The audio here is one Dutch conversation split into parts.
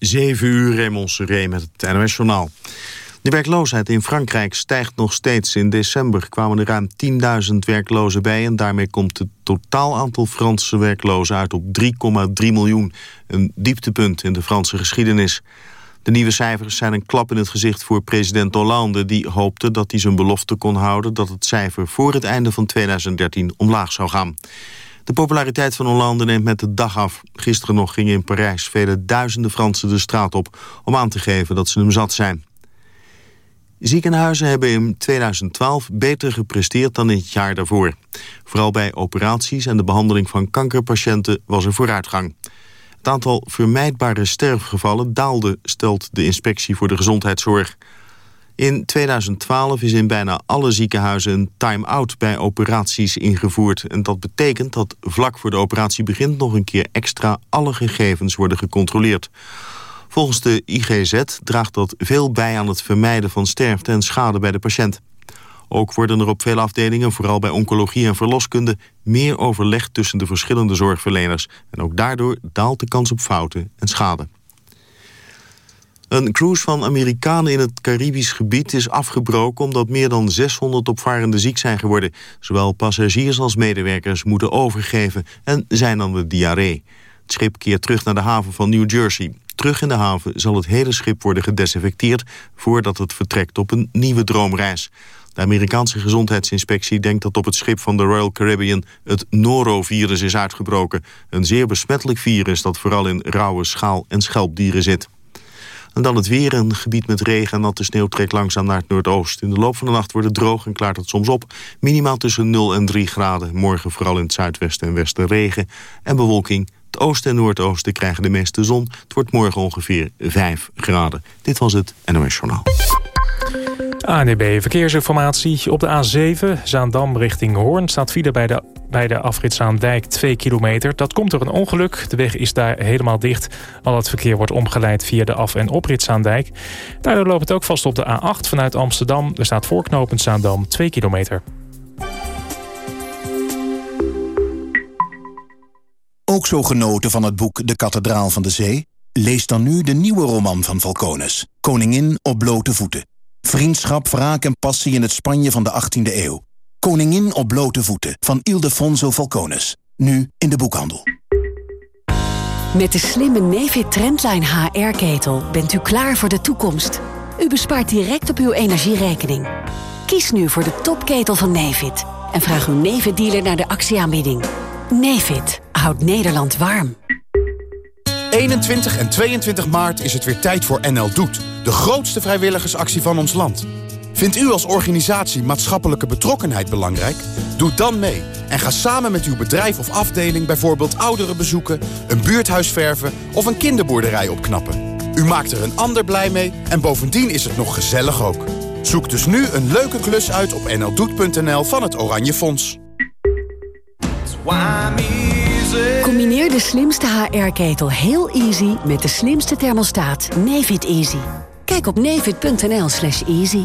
7 uur, Raymond Seré met het NOS-journaal. De werkloosheid in Frankrijk stijgt nog steeds. In december kwamen er ruim 10.000 werklozen bij... en daarmee komt het totaal aantal Franse werklozen uit op 3,3 miljoen. Een dieptepunt in de Franse geschiedenis. De nieuwe cijfers zijn een klap in het gezicht voor president Hollande... die hoopte dat hij zijn belofte kon houden... dat het cijfer voor het einde van 2013 omlaag zou gaan. De populariteit van Hollande neemt met de dag af. Gisteren nog gingen in Parijs vele duizenden Fransen de straat op... om aan te geven dat ze hem zat zijn. Ziekenhuizen hebben in 2012 beter gepresteerd dan in het jaar daarvoor. Vooral bij operaties en de behandeling van kankerpatiënten was er vooruitgang. Het aantal vermijdbare sterfgevallen daalde, stelt de Inspectie voor de Gezondheidszorg. In 2012 is in bijna alle ziekenhuizen een time-out bij operaties ingevoerd. En dat betekent dat vlak voor de operatie begint nog een keer extra alle gegevens worden gecontroleerd. Volgens de IGZ draagt dat veel bij aan het vermijden van sterfte en schade bij de patiënt. Ook worden er op veel afdelingen, vooral bij oncologie en verloskunde... meer overlegd tussen de verschillende zorgverleners. En ook daardoor daalt de kans op fouten en schade. Een cruise van Amerikanen in het Caribisch gebied is afgebroken... omdat meer dan 600 opvarenden ziek zijn geworden. Zowel passagiers als medewerkers moeten overgeven en zijn aan de diarree. Het schip keert terug naar de haven van New Jersey. Terug in de haven zal het hele schip worden gedesinfecteerd... voordat het vertrekt op een nieuwe droomreis. De Amerikaanse gezondheidsinspectie denkt dat op het schip van de Royal Caribbean... het norovirus is uitgebroken. Een zeer besmettelijk virus dat vooral in rauwe schaal- en schelpdieren zit. En dan het weer. Een gebied met regen en natte sneeuw trekt langzaam naar het noordoosten. In de loop van de nacht wordt het droog en klaart het soms op. Minimaal tussen 0 en 3 graden. Morgen vooral in het zuidwesten en westen regen en bewolking. Het oosten en noordoosten krijgen de meeste zon. Het wordt morgen ongeveer 5 graden. Dit was het NOS Journaal. ANB Verkeersinformatie. Op de A7 Zaandam richting Hoorn staat file bij de, bij de afritzaandijk 2 kilometer. Dat komt door een ongeluk. De weg is daar helemaal dicht. Al het verkeer wordt omgeleid via de af- en opritzaandijk. Daardoor loopt het ook vast op de A8 vanuit Amsterdam. Er staat voorknopend Zaandam 2 kilometer. Ook zo genoten van het boek De Kathedraal van de Zee? Lees dan nu de nieuwe roman van Falcones. Koningin op blote voeten. Vriendschap, wraak en passie in het Spanje van de 18e eeuw. Koningin op blote voeten van Ildefonso Falcones. Nu in de boekhandel. Met de slimme Nefit Trendline HR-ketel bent u klaar voor de toekomst. U bespaart direct op uw energierekening. Kies nu voor de topketel van Nefit. En vraag uw Nefit-dealer naar de actieaanbieding. Nefit houdt Nederland warm. 21 en 22 maart is het weer tijd voor NL Doet. De grootste vrijwilligersactie van ons land. Vindt u als organisatie maatschappelijke betrokkenheid belangrijk? Doe dan mee en ga samen met uw bedrijf of afdeling... bijvoorbeeld ouderen bezoeken, een buurthuis verven of een kinderboerderij opknappen. U maakt er een ander blij mee en bovendien is het nog gezellig ook. Zoek dus nu een leuke klus uit op nldoet.nl van het Oranje Fonds. Combineer de slimste HR-ketel heel easy met de slimste thermostaat Nefit Easy. Kijk op nefit.nl slash easy.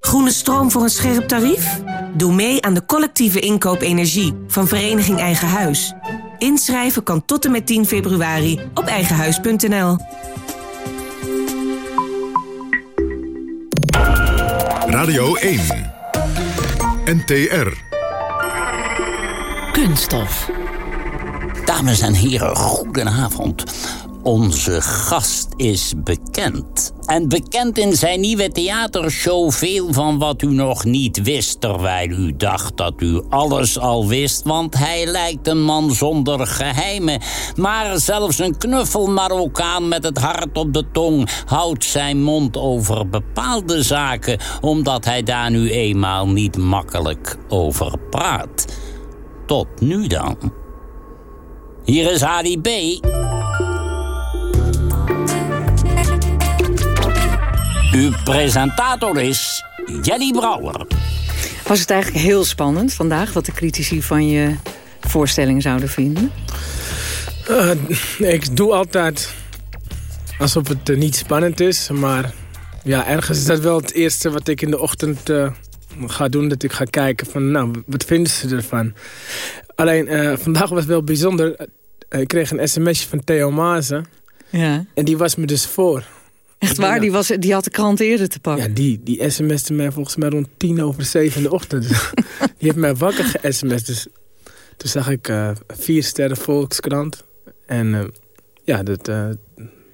Groene stroom voor een scherp tarief? Doe mee aan de collectieve inkoop energie van Vereniging Eigen Huis. Inschrijven kan tot en met 10 februari op eigenhuis.nl. Radio 1. NTR. Kunststof. Dames en heren, goedenavond. Onze gast is bekend En bekend in zijn nieuwe theatershow veel van wat u nog niet wist... terwijl u dacht dat u alles al wist... want hij lijkt een man zonder geheimen. Maar zelfs een knuffel Marokkaan met het hart op de tong... houdt zijn mond over bepaalde zaken... omdat hij daar nu eenmaal niet makkelijk over praat. Tot nu dan. Hier is Ali B. Uw presentator is Jelly Brouwer. Was het eigenlijk heel spannend vandaag... wat de critici van je voorstelling zouden vinden? Uh, ik doe altijd alsof het uh, niet spannend is. Maar ja, ergens is dat wel het eerste wat ik in de ochtend uh, ga doen. Dat ik ga kijken van, nou, wat vinden ze ervan? Alleen, vandaag was het wel bijzonder. Ik kreeg een sms'je van Theo Mazen. Ja. En die was me dus voor. Echt waar? Die, was, die had de krant eerder te pakken? Ja, die, die sms'te mij volgens mij rond tien over zeven in de ochtend. die heeft mij wakker ge-sms. Dus toen zag ik uh, vier sterren Volkskrant. En uh, ja, dat, uh,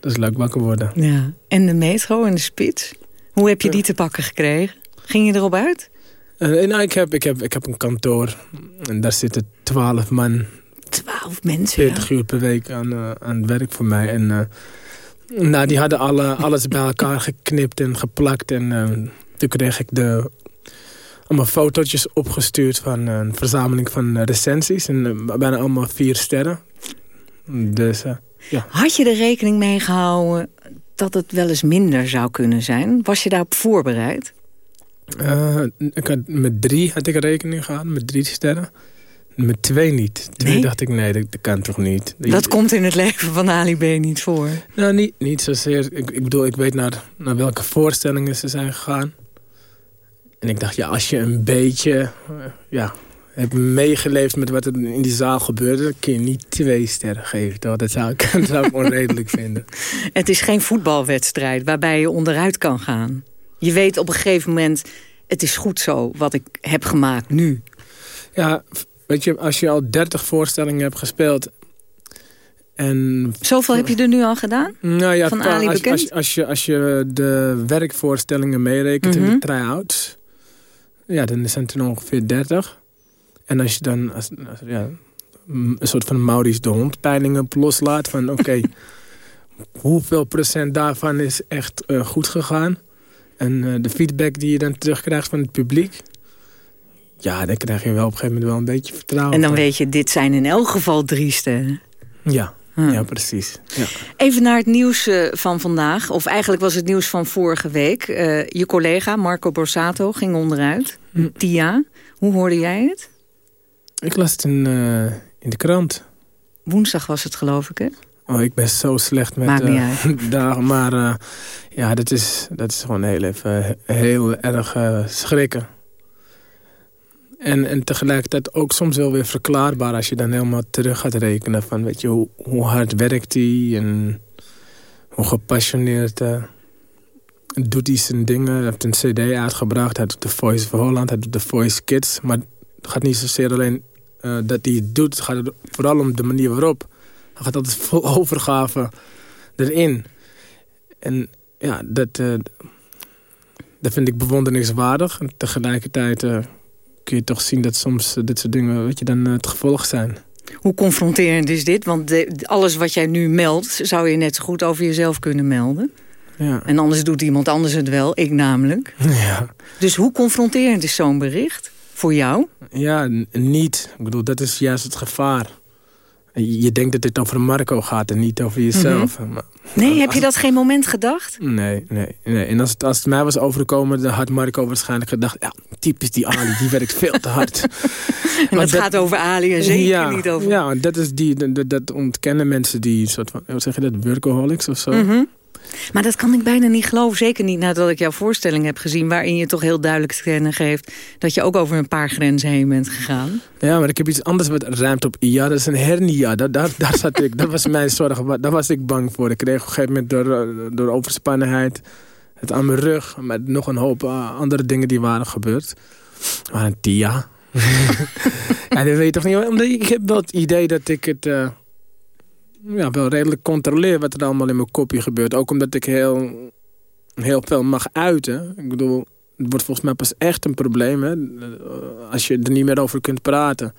dat is leuk wakker worden. Ja. En de metro en de spits? Hoe heb je die te pakken gekregen? Ging je erop uit? nou, ik, heb, ik, heb, ik heb een kantoor. En daar zitten twaalf man. Twaalf mensen, 40 uur per week aan, aan het werk voor mij. En nou, die hadden alle, alles bij elkaar geknipt en geplakt. En uh, toen kreeg ik de, allemaal fotootjes opgestuurd van een verzameling van recensies. En uh, bijna allemaal vier sterren. Dus, uh, ja. Had je er rekening mee gehouden dat het wel eens minder zou kunnen zijn? Was je daarop voorbereid? ik had, met drie had ik rekening gehouden, met drie sterren. Met twee niet. Twee Nee? dacht ik, nee, dat, dat kan toch niet. Dat komt in het leven van Ali B niet voor. Nou, niet, niet zozeer. Ik, ik bedoel, ik weet naar, naar welke voorstellingen ze zijn gegaan. En ik dacht, ja, als je een beetje eh, ja, hebt meegeleefd met wat er in die zaal gebeurde... dan kun je niet twee sterren geven. Toch? Dat, zou ik, dat zou ik onredelijk vinden. Het is geen voetbalwedstrijd waarbij je onderuit kan gaan. Je weet op een gegeven moment, het is goed zo wat ik heb gemaakt nu. Ja, weet je, als je al 30 voorstellingen hebt gespeeld... En, Zoveel heb je er nu al gedaan? Nou ja, Van Ali als, bekend? als, als, je, als je de werkvoorstellingen meerekent in Mhm. de try-outs... Ja, dan zijn het er ongeveer 30. En als je dan als, als- ja, een soort van Maurice de Hond peilingen op loslaat... van oké, hoeveel procent daarvan is echt eh, goed gegaan... en eh, de feedback die je dan terugkrijgt van het publiek... ja, dan krijg je wel op een gegeven moment wel een beetje vertrouwen. En dan van- weet je, dit zijn in elk geval drie sterren. Ja, Hm. ja precies. Ja. Even naar het nieuws eh, van vandaag. Of eigenlijk was het nieuws van vorige week. Eh, je collega Marco Borsato ging onderuit. Hm. Tia, hoe hoorde jij het? Ik las het in, eh, in de krant. Woensdag was het geloof ik, hè? Oh, ik ben zo slecht met Maakt niet eh, dagen. Maar ja, dat is, dat is gewoon heel even heel erg schrikken. En, en tegelijkertijd ook soms wel weer verklaarbaar... als je dan helemaal terug gaat rekenen van... weet je, hoe, hard werkt hij en hoe gepassioneerd eh, doet hij zijn dingen. Hij heeft een cd uitgebracht, hij doet de Voice of Holland, hij doet de Voice Kids. Maar het gaat niet zozeer alleen eh, dat hij het doet. Het gaat vooral om de manier waarop. Hij gaat altijd vol overgave erin. En ja, dat, eh, dat vind ik bewonderingswaardig. En tegelijkertijd kun je toch zien dat soms eh, dit soort dingen weet je, dan eh, het gevolg zijn. Hoe confronterend is dit? Want de- alles wat jij nu meldt... zou je net zo goed over jezelf kunnen melden. Ja. En anders doet iemand anders het wel, ik namelijk. Ja. Dus hoe confronterend is zo'n bericht voor jou? Ja, niet. Ik bedoel, dat is juist het gevaar. Je denkt dat dit over Marco gaat en niet over jezelf. Maar, Nee, heb je dat geen moment gedacht? nee, nee, nee. En als het, als het mij was overgekomen, dan had Marco waarschijnlijk gedacht... ja, typisch die Ali, die werkt veel te hard. En dat, gaat over Ali en zeker ja, niet over... Ja, dat, is die, dat, dat ontkennen mensen die soort van... Hoe zeg je dat? Workaholics of zo? Mhm. Maar dat kan ik bijna niet geloven. Zeker niet nadat ik jouw voorstelling heb gezien... waarin je toch heel duidelijk te kennen geeft... dat je ook over een paar grenzen heen bent gegaan. Ja, maar ik heb iets anders wat ruimt op IA. Dat is een hernia. Daar, daar zat ik. Dat was mijn zorg. Daar was ik bang voor. Ik kreeg op een gegeven moment door, eh, door overspannenheid... het aan mijn rug. Met nog een hoop eh, andere dingen die waren gebeurd. Maar een TIA. ja, dat weet je toch niet. Ik heb wel het idee dat ik het... eh, ja, wel redelijk controleer wat er allemaal in mijn kopje gebeurt. Ook omdat ik heel heel veel mag uiten. Ik bedoel, het wordt volgens mij pas echt een probleem hè, als je er niet meer over kunt praten.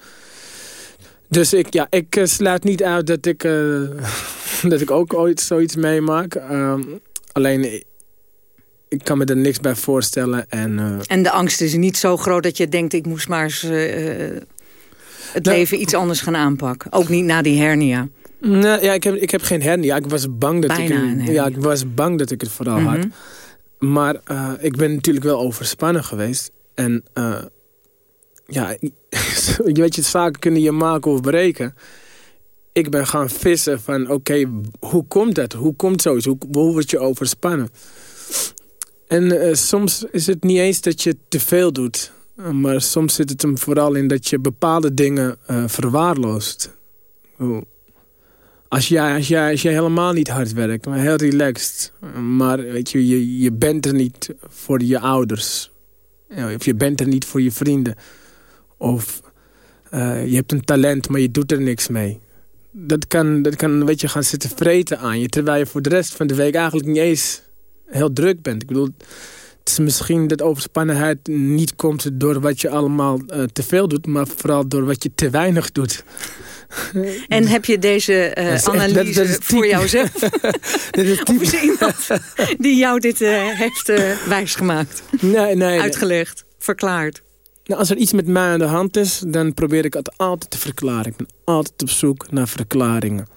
Dus ik, ja, ik uh, sluit niet uit dat ik, uh, dat ik ook ooit zoiets meemaak. Uh, alleen, ik kan me er niks bij voorstellen. En, uh, en de angst is niet zo groot dat je denkt... ik moest maar eens het nou, leven iets anders gaan aanpakken. Ook niet na die hernia. Nee, ja, ik, heb, ik heb geen hernia. Ik was bang dat, Bijna ik, ja, ik was bang dat ik het vooral mm -hmm. had. Maar ik ben natuurlijk wel overspannen geweest. En ja, je weet je, zaken kunnen je maken of breken. Ik ben gaan vissen van, oké, okay, hoe komt dat? Hoe komt zoiets? Hoe, hoe word je overspannen? En uh, soms is het niet eens dat je te veel doet. Maar soms zit het hem vooral in dat je bepaalde dingen verwaarloost. Als jij, als, jij, als jij helemaal niet hard werkt, maar heel relaxed. Maar weet je, je, je bent er niet voor je ouders. Of je bent er niet voor je vrienden. Of uh, je hebt een talent, maar je doet er niks mee. Dat kan, dat kan een beetje gaan zitten vreten aan je. Terwijl je voor de rest van de week eigenlijk niet eens heel druk bent. Ik bedoel, het is misschien dat overspannenheid niet komt door wat je allemaal uh, te veel doet. Maar vooral door wat je te weinig doet. En heb je deze uh, dat analyse dat, dat is voor jouzelf? dat is of is iemand die jou dit uh, heeft uh, wijsgemaakt? Nee, nee. Uitgelegd, verklaard? Nou, als er iets met mij aan de hand is, dan probeer ik het altijd te verklaren. Ik ben altijd op zoek naar verklaringen.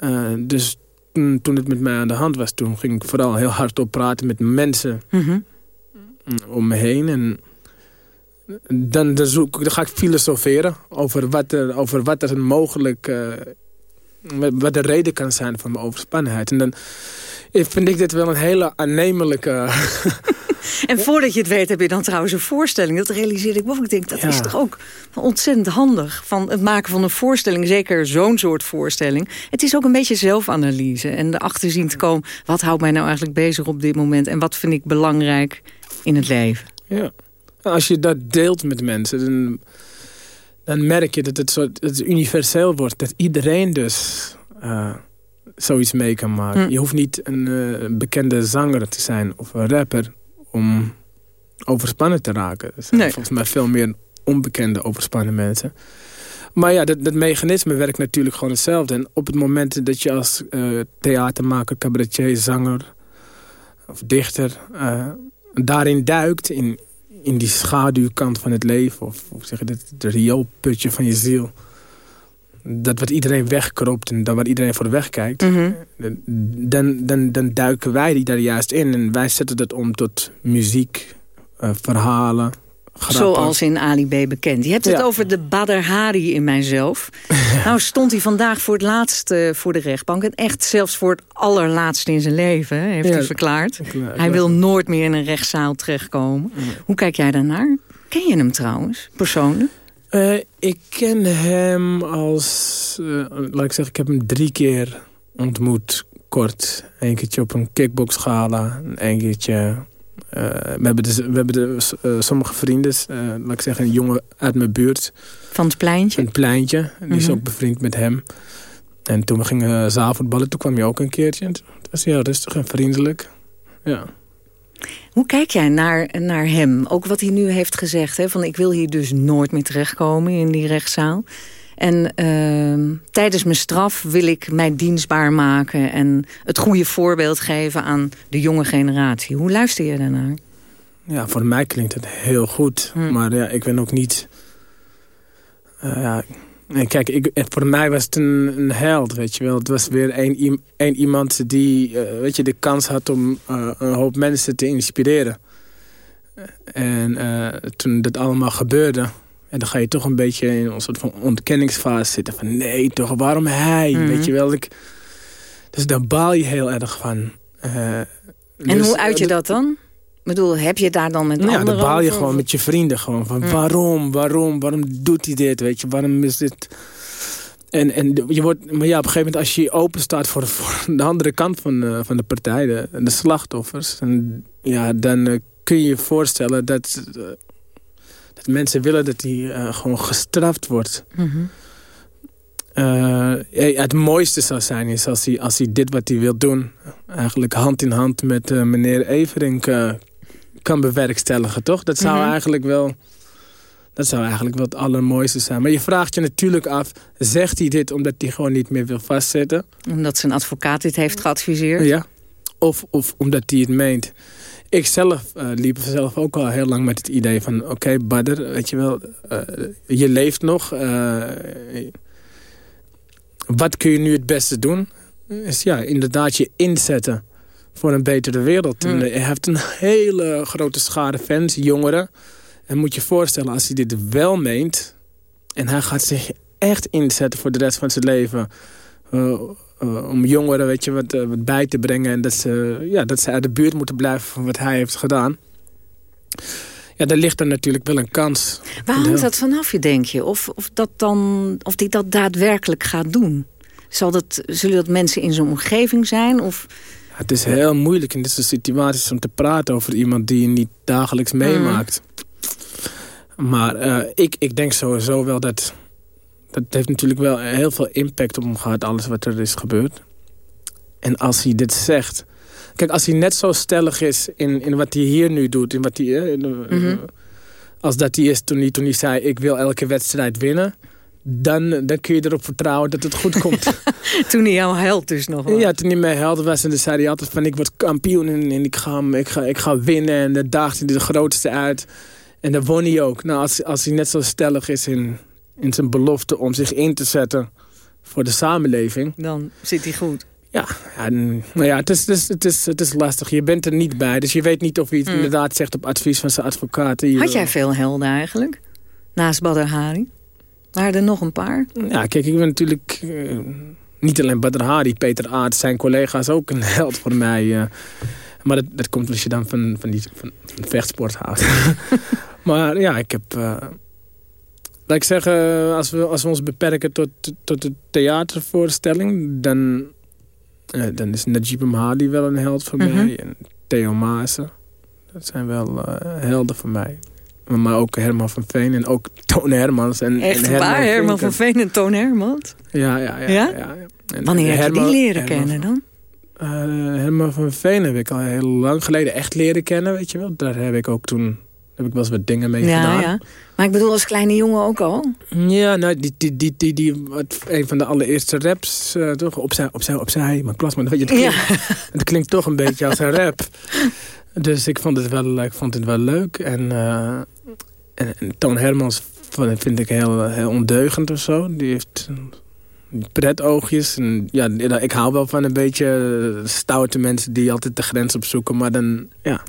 Uh, dus toen het met mij aan de hand was, toen ging ik vooral heel hard op praten met mensen mm -hmm. om me heen. En dan, dan, zoek, dan ga ik filosoferen over wat er, over wat er mogelijk... Uh, wat de reden kan zijn van mijn overspannenheid. En dan vind ik dit wel een hele aannemelijke En voordat je het weet heb je dan trouwens een voorstelling. Dat realiseerde ik boven. Ik denk, dat is toch ook ontzettend handig. Van het maken van een voorstelling, zeker zo'n soort voorstelling. Het is ook een beetje zelfanalyse. En erachter zien te komen, wat houdt mij nou eigenlijk bezig op dit moment? En wat vind ik belangrijk in het leven? Ja, als je dat deelt met mensen... dan, dan merk je dat het, soort, het universeel wordt. Dat iedereen dus... Uh, zoiets mee kan maken. Hm. Je hoeft niet een uh, bekende zanger te zijn of een rapper om overspannen te raken. Er zijn volgens mij veel meer onbekende overspannen mensen. Maar ja, dat, dat, mechanisme werkt natuurlijk gewoon hetzelfde. En op het moment dat je als uh, theatermaker, cabaretier, zanger of dichter... Uh, daarin duikt, in, in die schaduwkant van het leven... of, of zeg je, het, het rioolputje van je ziel... dat wat iedereen wegkropt en dat waar iedereen voor wegkijkt... Mm -hmm. dan, dan, dan duiken wij die daar juist in. En wij zetten dat om tot muziek, uh, verhalen, Zoals in Ali B bekend. Je hebt het ja. over de Badr Hari in mijzelf. nou stond hij vandaag voor het laatst uh, voor de rechtbank. En echt zelfs voor het allerlaatste in zijn leven, heeft ja, hij verklaard. Klaar, hij wil nooit meer in een rechtszaal terechtkomen. Ja. Hoe kijk jij daarnaar? Ken je hem trouwens, persoonlijk? Uh, ik ken hem als... Uh, laat ik zeggen, ik heb hem drie keer ontmoet, kort. Eén keertje op een kickboxgala. Een keertje uh, we hebben, dus, we hebben de, uh, sommige vrienden, uh, laat ik zeggen, een jongen uit mijn buurt. Van het pleintje? Het pleintje. Die mm -hmm. is ook bevriend met hem. En toen we gingen zaalvoetballen, toen kwam je ook een keertje. Het was heel rustig en vriendelijk. Ja. Hoe kijk jij naar, naar hem? Ook wat hij nu heeft gezegd. Hè? Van ik wil hier dus nooit meer terechtkomen in die rechtszaal. En uh, tijdens mijn straf wil ik mij dienstbaar maken... en het goede voorbeeld geven aan de jonge generatie. Hoe luister je daarnaar? Ja, voor mij klinkt het heel goed. Hm. Maar ja, ik ben ook niet... Uh, ja, kijk, ik, voor mij was het een, een, held, weet je wel. Het was weer een, een iemand die uh, weet je, de kans had om uh, een hoop mensen te inspireren. En toen dat allemaal gebeurde en dan ga je toch een beetje in een soort van ontkenningsfase zitten. Van nee toch, waarom hij? Mm. Weet je wel, ik... Dus daar baal je heel erg van. Uh, en dus, hoe uit je dat dan? Ik bedoel, heb je daar dan met nou, anderen Ja, dan baal je over? gewoon met je vrienden. Gewoon van mm. waarom, waarom, waarom doet hij dit? Weet je, waarom is dit... En, en je wordt, maar ja, op een gegeven moment als je open staat voor, voor de andere kant van, uh, van de partij, de, de slachtoffers, en, ja, dan uh, kun je je voorstellen dat mensen willen dat hij uh, gewoon gestraft wordt. Mm -hmm. Uh, het mooiste zou zijn is als hij, als hij dit wat hij wil doen... eigenlijk hand in hand met uh, meneer Everink kan bewerkstelligen, toch? Dat zou, mm -hmm. eigenlijk wel, dat zou eigenlijk wel het allermooiste zijn. Maar je vraagt je natuurlijk af, zegt hij dit omdat hij gewoon niet meer wil vastzetten? Omdat zijn advocaat dit heeft geadviseerd? Ja, of, of omdat hij het meent. Ik zelf liep zelf ook al heel lang met het idee van... oké, okay, Badr, weet je wel, je leeft nog wat kun je nu het beste doen? Is ja, inderdaad je inzetten voor een betere wereld. Hij heeft een hele grote schare fans, jongeren. En moet je voorstellen, als hij dit wel meent... en hij gaat zich echt inzetten voor de rest van zijn leven... Uh, uh, om jongeren weet je, wat, uh, wat bij te brengen... en dat ze, ja, dat ze uit de buurt moeten blijven van wat hij heeft gedaan... Ja, daar ligt er natuurlijk wel een kans. Waar hangt dat vanaf je, denk je? Of, of, dat dan, of die dat daadwerkelijk gaat doen? Zal dat, zullen dat mensen in zijn omgeving zijn? Of... Ja, het is heel moeilijk in dit soort situaties om te praten over iemand die je niet dagelijks meemaakt. Maar uh, ik, ik denk sowieso wel dat... Dat heeft natuurlijk wel heel veel impact op hem gehad, alles wat er is gebeurd. En als hij dit zegt... Kijk, als hij net zo stellig is in, in wat hij hier nu doet... In wat hij, in, mm -hmm. als dat hij is toen hij, toen hij zei... ik wil elke wedstrijd winnen... Dan, dan kun je erop vertrouwen dat het goed komt. toen hij jouw held dus nog was. Ja, toen hij mijn held was. En dan zei hij altijd van ik word kampioen en, en ik, ga, ik, ga, ik ga winnen. En dan daagde hij de grootste uit. En dan won hij ook. Nou, als, als hij net zo stellig is in, in zijn belofte om zich in te zetten voor de samenleving. Dan zit hij goed. Ja, ja, nou ja het, is, het, is, het, is, het is lastig. Je bent er niet bij. Dus je weet niet of hij het mm. inderdaad zegt op advies van zijn advocaat. Had jij veel helden eigenlijk? Naast Badr Hari? Waren er nog een paar? Ja, kijk, ik ben natuurlijk... Uh, niet alleen Badr Hari, Peter Aert, zijn collega's ook een held voor mij. Uh, maar dat, dat komt als je dan van, van, die, van, van vechtsport houdt. maar ja, ik heb... Uh, laat ik zeggen, als we, als we ons beperken tot, tot de theatervoorstelling... dan uh, dan is Najib Mahali wel een held voor mm -hmm. mij. En Theo Maassen. Dat zijn wel uh, helden voor mij. Maar ook Herman van Veen en ook Toon Hermans. En, Echt en Herman waar? Herman van Veen en Toon Hermans? Ja, ja, ja. ja? ja. Wanneer heb je die leren Herman, kennen dan? Uh, Herman van Veen heb ik al heel lang geleden echt leren kennen, weet je wel. Daar heb ik ook toen heb ik wel eens wat dingen mee ja, gedaan. Ja. Maar ik bedoel als kleine jongen ook al? Ja, nou, die, die, die, die, die, een van de allereerste raps, uh, toch? Opzij, opzij, opzij. Maar plasma, weet je, het klinkt, ja. het klinkt toch een beetje als een rap. Dus ik vond het wel, ik vond het wel leuk. En, uh, en, en Toon Hermans vind ik heel, heel ondeugend of zo. Die heeft pretoogjes. En ja, ik hou wel van een beetje stoute mensen die altijd de grens opzoeken. Maar dan, ja,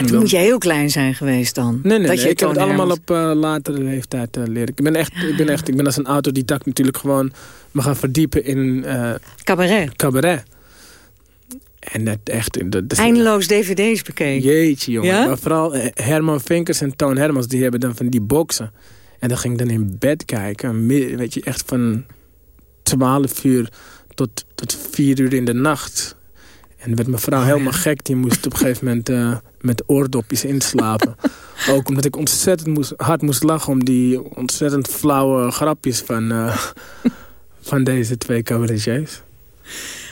maar toen moet je heel klein zijn geweest dan. Nee, nee, dat nee je ik heb het allemaal op uh, latere leeftijd uh, leren. Ik ben, echt, ik, ben echt, ik ben als een autodidact natuurlijk gewoon me gaan verdiepen in... Uh, cabaret. Cabaret. En dat echt... Dat, dat, Eindeloos dvd's bekeken. Jeetje, jongen. Ja? Maar vooral Herman Vinkers en Toon Hermans, die hebben dan van die boksen. En dan ging ik dan in bed kijken. Weet je, echt van 12 uur tot, tot 4 uur in de nacht. En werd mijn vrouw helemaal gek. Die moest op een gegeven moment uh, met oordopjes inslapen. Ook omdat ik ontzettend moest, hard moest lachen... om die ontzettend flauwe grapjes van, uh, van deze twee cabaretiers.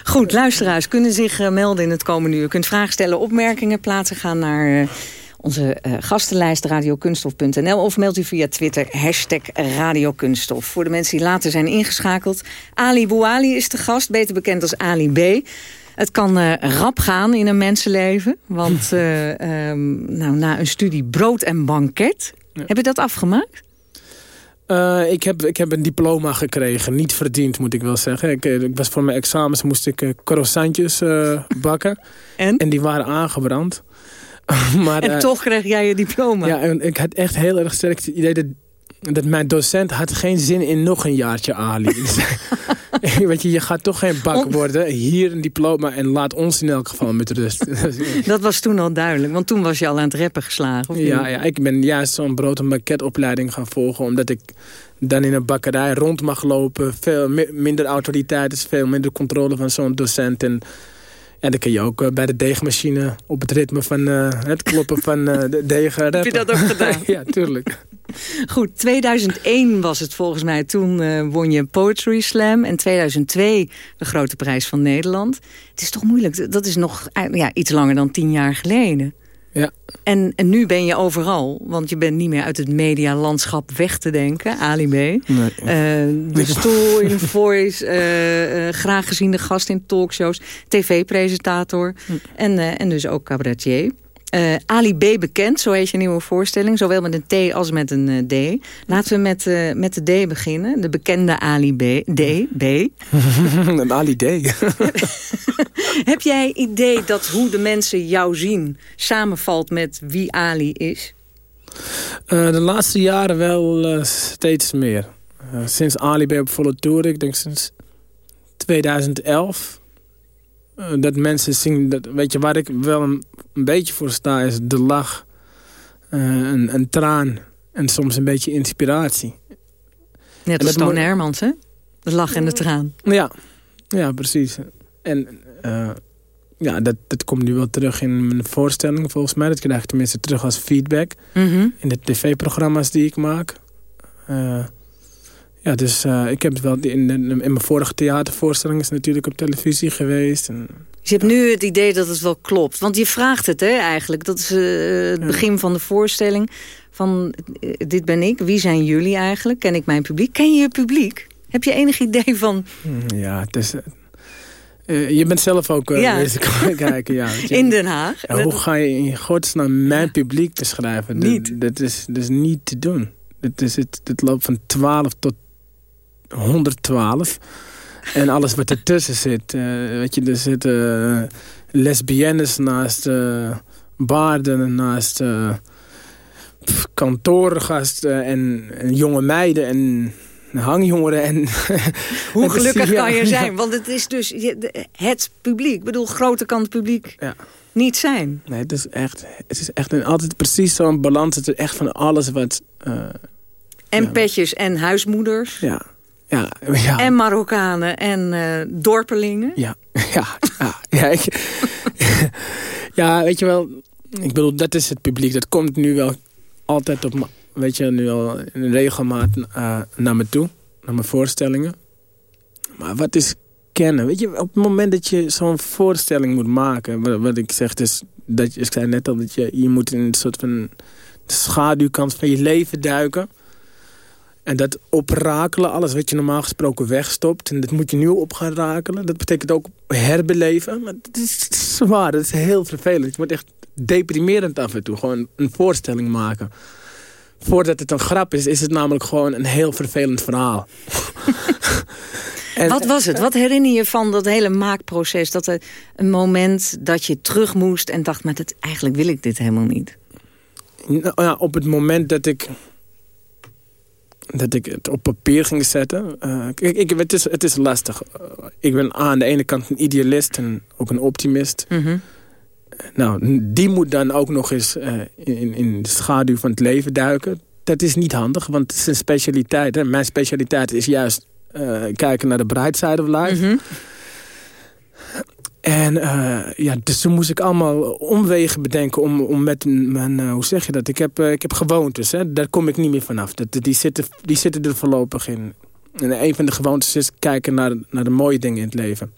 Goed, luisteraars kunnen zich uh, melden in het komende uur. U kunt vragen stellen, opmerkingen plaatsen gaan naar... onze gastenlijst radiokunstof.nl of mailt u via Twitter hashtag radiokunststof. Voor de mensen die later zijn ingeschakeld. Ali Bouali is de gast, beter bekend als Ali B., het kan uh, rap gaan in een mensenleven. Want uh, um, nou, na een studie brood en banket... Ja. Heb je dat afgemaakt? Uh, ik, heb, ik heb een diploma gekregen. Niet verdiend, moet ik wel zeggen. Ik, ik was voor mijn examens moest ik croissantjes bakken. en? En die waren aangebrand. maar, en toch kreeg jij je diploma? Ja, en ik had echt heel erg sterk het idee... dat dat mijn docent had geen zin in nog een jaartje Ali. Weet je, je gaat toch geen bak worden. Hier een diploma en laat ons in elk geval met rust. dat was toen al duidelijk, want toen was je al aan het rappen geslagen. Of ja, ja, ik ben juist zo'n brood- en banketopleiding gaan volgen... omdat ik dan in een bakkerij rond mag lopen. Veel minder autoriteit, is veel minder controle van zo'n docent... En, en dan kun je ook uh, bij de deegmachine op het ritme van uh, het kloppen van uh, de degen rappen. Heb je dat ook gedaan? ja, tuurlijk. Goed, 2001 was het volgens mij. Toen uh, won je Poetry Slam. En 2002 de Grote Prijs van Nederland. Het is toch moeilijk. Dat is nog ja, iets langer dan tien jaar geleden. Ja. En, en nu ben je overal, want je bent niet meer uit het medialandschap weg te denken, Ali B. Nee. Uh, de stoel in Voice, uh, uh, graag gezien de gast in talkshows, tv-presentator hm. en, en dus ook cabaretier. Uh, Ali B bekend, zo heet je nieuwe voorstelling. Zowel met een T als met een uh, D. Laten we met, uh, met de D beginnen. De bekende Ali B. D. B. een Ali D. Heb jij idee dat hoe de mensen jou zien... samenvalt met wie Ali is? de laatste jaren wel steeds meer. sinds Ali B op volle tour, ik denk sinds 2011 eh, dat mensen zien, dat, weet je, waar ik wel een, een beetje voor sta, is de lach, uh, een, een, traan en soms een beetje inspiratie. Net als Toon Hermans, hè? De lach en de traan. Ja, ja precies. En uh, ja, dat, dat komt nu wel terug in mijn voorstelling volgens mij. Dat krijg ik tenminste terug als feedback. Mm -hmm. In de tv-programma's die ik maak. Uh, ja, dus uh, ik heb het wel in, in, in, mijn vorige theatervoorstelling is natuurlijk op televisie geweest. En... Dus je hebt nu het idee dat het wel klopt. Want je vraagt het hè, eigenlijk. Dat is uh, het begin van de voorstelling. Van uh, dit ben ik. Wie zijn jullie eigenlijk? Ken ik mijn publiek? Ken je je publiek? Heb je enig idee van... Ja, het is... je bent zelf ook uh, ja. kijken. Ja, in Den Haag. Ja, hoe ga je in godsnaam mijn publiek beschrijven? Niet. Dat, dat, is, dat is niet te doen. Het, is, het, het loopt van 12 tot 112. En alles wat ertussen zit. Uh, weet je, er zitten uh, lesbiennes naast uh, baarden, naast kantoorgasten en, en, jonge meiden en hangjongeren. En, Hoe gelukkig kan je zijn? Want het is dus het publiek. Ik bedoel, grote kant publiek ja. niet zijn. Nee, het is echt, het is echt een, altijd precies zo'n balans. Het is echt van alles wat... en ja. petjes en huismoeders. Ja. Ja, ja. En Marokkanen en uh, dorpelingen. Ja, ja, ja. Ja, ik, ja, weet je wel. Ik bedoel, dat is het publiek. Dat komt nu wel altijd op, weet je, nu al in regelmaat uh, naar me toe. Naar mijn voorstellingen. Maar wat is kennen? Weet je, op het moment dat je zo'n voorstelling moet maken. Wat, wat, ik zeg, dus, dat, ik zei net al dat je, je moet in een soort van schaduwkant van je leven duiken. En dat oprakelen, alles wat je normaal gesproken wegstopt... en dat moet je nu op gaan rakelen. Dat betekent ook herbeleven. Maar het is zwaar, dat is heel vervelend. Je wordt echt deprimerend af en toe. Gewoon een voorstelling maken. Voordat het een grap is, is het namelijk gewoon een heel vervelend verhaal. en, Wat was het? Wat herinner je van dat hele maakproces? Dat er een moment dat je terug moest en dacht... maar dat, eigenlijk wil ik dit helemaal niet. Nou, ja, op het moment dat ik dat ik het op papier ging zetten. Uh, ik, ik, het, is, het is lastig. Uh, ik ben aan de ene kant een idealist en ook een optimist. Mm -hmm. nou, die moet dan ook nog eens uh, in, in de schaduw van het leven duiken. Dat is niet handig, want het is een specialiteit. Hè. Mijn specialiteit is juist kijken naar de bright side of life. Mm -hmm. En uh, ja, dus toen moest ik allemaal omwegen bedenken om, om met mijn, uh, hoe zeg je dat? Ik heb, uh, ik heb gewoontes, hè? daar kom ik niet meer vanaf. Dat, die, zitten, die zitten er voorlopig in. En een van de gewoontes is kijken naar, naar de mooie dingen in het leven.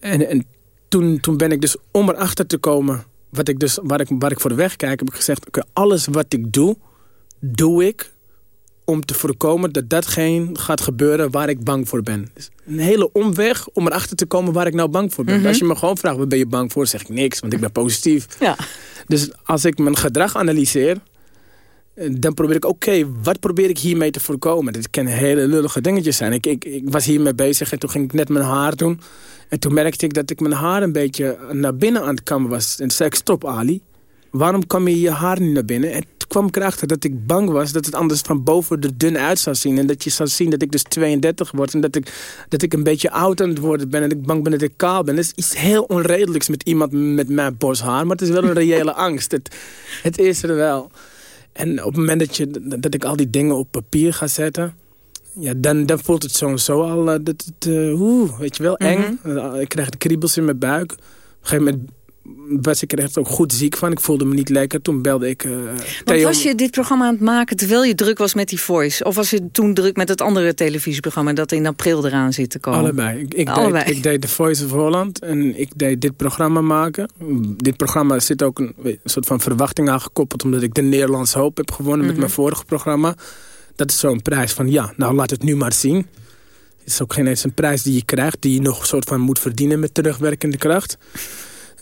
En, en toen, toen ben ik dus, om erachter te komen, wat ik dus, waar, ik, waar ik voor de weg kijk, heb ik gezegd, okay, alles wat ik doe, doe ik om te voorkomen dat datgene gaat gebeuren waar ik bang voor ben. Dus een hele omweg om erachter te komen waar ik nou bang voor ben. Mhm. Als je me gewoon vraagt, waar ben je bang voor? zeg ik niks, want ik ben positief. Ja. Dus als ik mijn gedrag analyseer... eh, dan probeer ik, oké, wat probeer ik hiermee te voorkomen? Dit kunnen hele lullige dingetjes zijn. Ik, ik, ik was hiermee bezig en toen ging ik net mijn haar doen. En toen merkte ik dat ik mijn haar een beetje naar binnen aan het kammen was. En toen zei ik, stop Ali, waarom kam je je haar niet naar binnen? En toen kwam ik erachter dat ik bang was dat het anders van boven er dun uit zou zien. En dat je zou zien dat ik dus 32 word. En dat ik, dat ik een beetje oud aan het worden ben. En ik bang ben dat ik kaal ben. Dat is iets heel onredelijks met iemand met mijn boshaar. Maar het is wel een reële angst. Het, het is er wel. En op het moment dat, je, dat ik al die dingen op papier ga zetten... Ja, dan, dan voelt het sowieso al uh, dat het, uh, oeh, weet je wel, eng. Mhm. Ik krijg de kriebels in mijn buik. Op een gegeven moment was ik er echt ook goed ziek van. Ik voelde me niet lekker. Toen belde ik uh, was je dit programma aan het maken terwijl je druk was met die Voice? Of was je toen druk met het andere televisieprogramma dat in april eraan zit te komen? Allebei. Ik, ik Allebei. Deed, ik deed The Voice of Holland en ik deed dit programma maken. Dit programma zit ook een, een soort van verwachting aan gekoppeld... omdat ik de Nederlandse Hoop heb gewonnen met mhm. mijn vorige programma. Dat is zo'n prijs van ja, nou laat het nu maar zien. Het is ook geen eens een prijs die je krijgt... die je nog een soort van moet verdienen met terugwerkende kracht.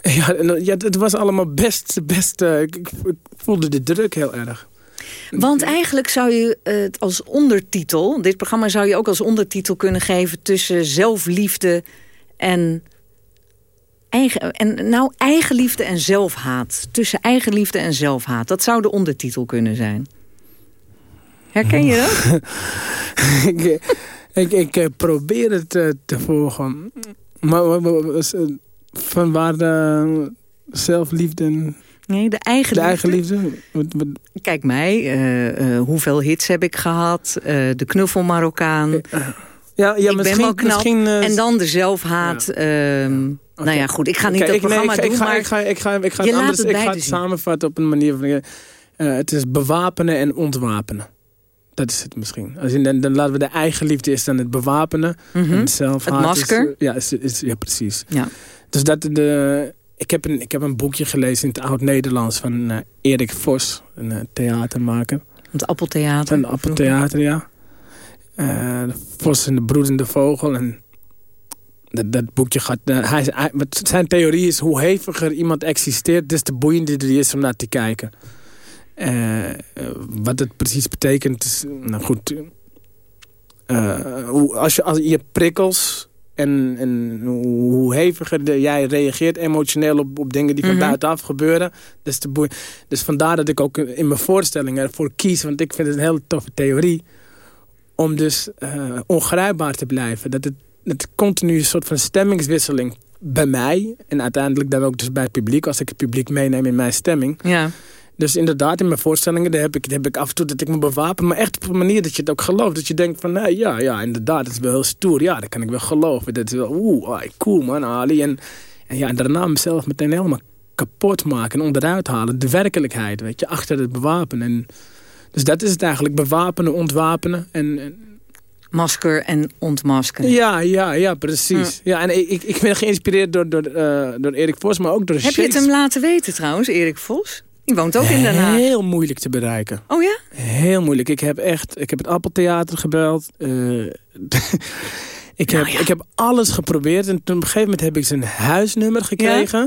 Ja, ja, het was allemaal best... best uh, ik, ik, voelde de druk heel erg. Want eigenlijk zou je het als ondertitel... dit programma zou je ook als ondertitel kunnen geven... tussen zelfliefde en... Eigen, en nou, eigenliefde en zelfhaat. Tussen eigenliefde en zelfhaat. Dat zou de ondertitel kunnen zijn. Herken je dat? ik, ik, ik, eh, probeer het eh, te volgen. Maar, van waar de zelfliefde... Nee, de eigen de eigen liefde. Kijk mij, uh, uh, hoeveel hits heb ik gehad? Uh, de knuffel Marokkaan. Ja, ja, ik misschien, ben wel knap. Misschien, en dan de zelfhaat. Ja. Ehm, okay. Nou ja, goed, ik ga niet okay, dat programma nee, ik, doen, ik ga, maar ik ga, ik ga, ik ga, het anders, het ik ga het samenvatten op een manier van... het is bewapenen en ontwapenen. Dat is het misschien. Als in, dan, dan laten we de eigen liefde is dan het bewapenen. Mm -hmm. en het zelfhaat Het masker. Is, ja, is, is, ja, precies. Ja. Dus dat de, ik, heb een, ik heb een boekje gelezen in het Oud-Nederlands van uh, Erik Vos, een uh, theatermaker. Het Appeltheater. Een Appeltheater, ja. Uh, Vos en de broedende vogel. En dat, dat boekje gaat... hij, hij, zijn theorie is hoe heviger iemand existeert... des te boeiender die is om naar te kijken. wat het precies betekent is... Nou goed... als je als je prikkels en, en hoe heviger jij reageert emotioneel op, op dingen die van mm -hmm. buitenaf gebeuren. Dus, dus vandaar dat ik ook in mijn voorstelling ervoor kies. Want ik vind het een hele toffe theorie. Om dus uh, ongrijpbaar te blijven. Dat het, het continu een soort van stemmingswisseling bij mij. En uiteindelijk dan ook dus bij het publiek. Als ik het publiek meeneem in mijn stemming. Ja. Dus inderdaad, in mijn voorstellingen daar heb, ik, daar heb ik af en toe dat ik me bewapen. Maar echt op een manier dat je het ook gelooft. Dat je denkt van, nee, ja, ja, inderdaad, dat is wel heel stoer. Ja, dat kan ik wel geloven. Dat is wel, oeh, cool man, Ali. En, en, ja, en daarna mezelf meteen helemaal kapot maken en onderuit halen. De werkelijkheid, weet je, achter het bewapenen. En, dus dat is het eigenlijk, bewapenen, ontwapenen. En, en Masker en ontmaskeren. Ja, ja, ja, precies. Ja. ja en ik, ik ben geïnspireerd door, door, uh, door Erik Vos, maar ook door Heb je het hem laten weten trouwens, Erik Vos? Die woont ook in Den Haag. Heel moeilijk te bereiken. Oh ja? Heel moeilijk. Ik heb echt, ik heb het Appeltheater gebeld. Uh, ik, heb, nou ja. ik heb alles geprobeerd. En toen op een gegeven moment heb ik zijn huisnummer gekregen.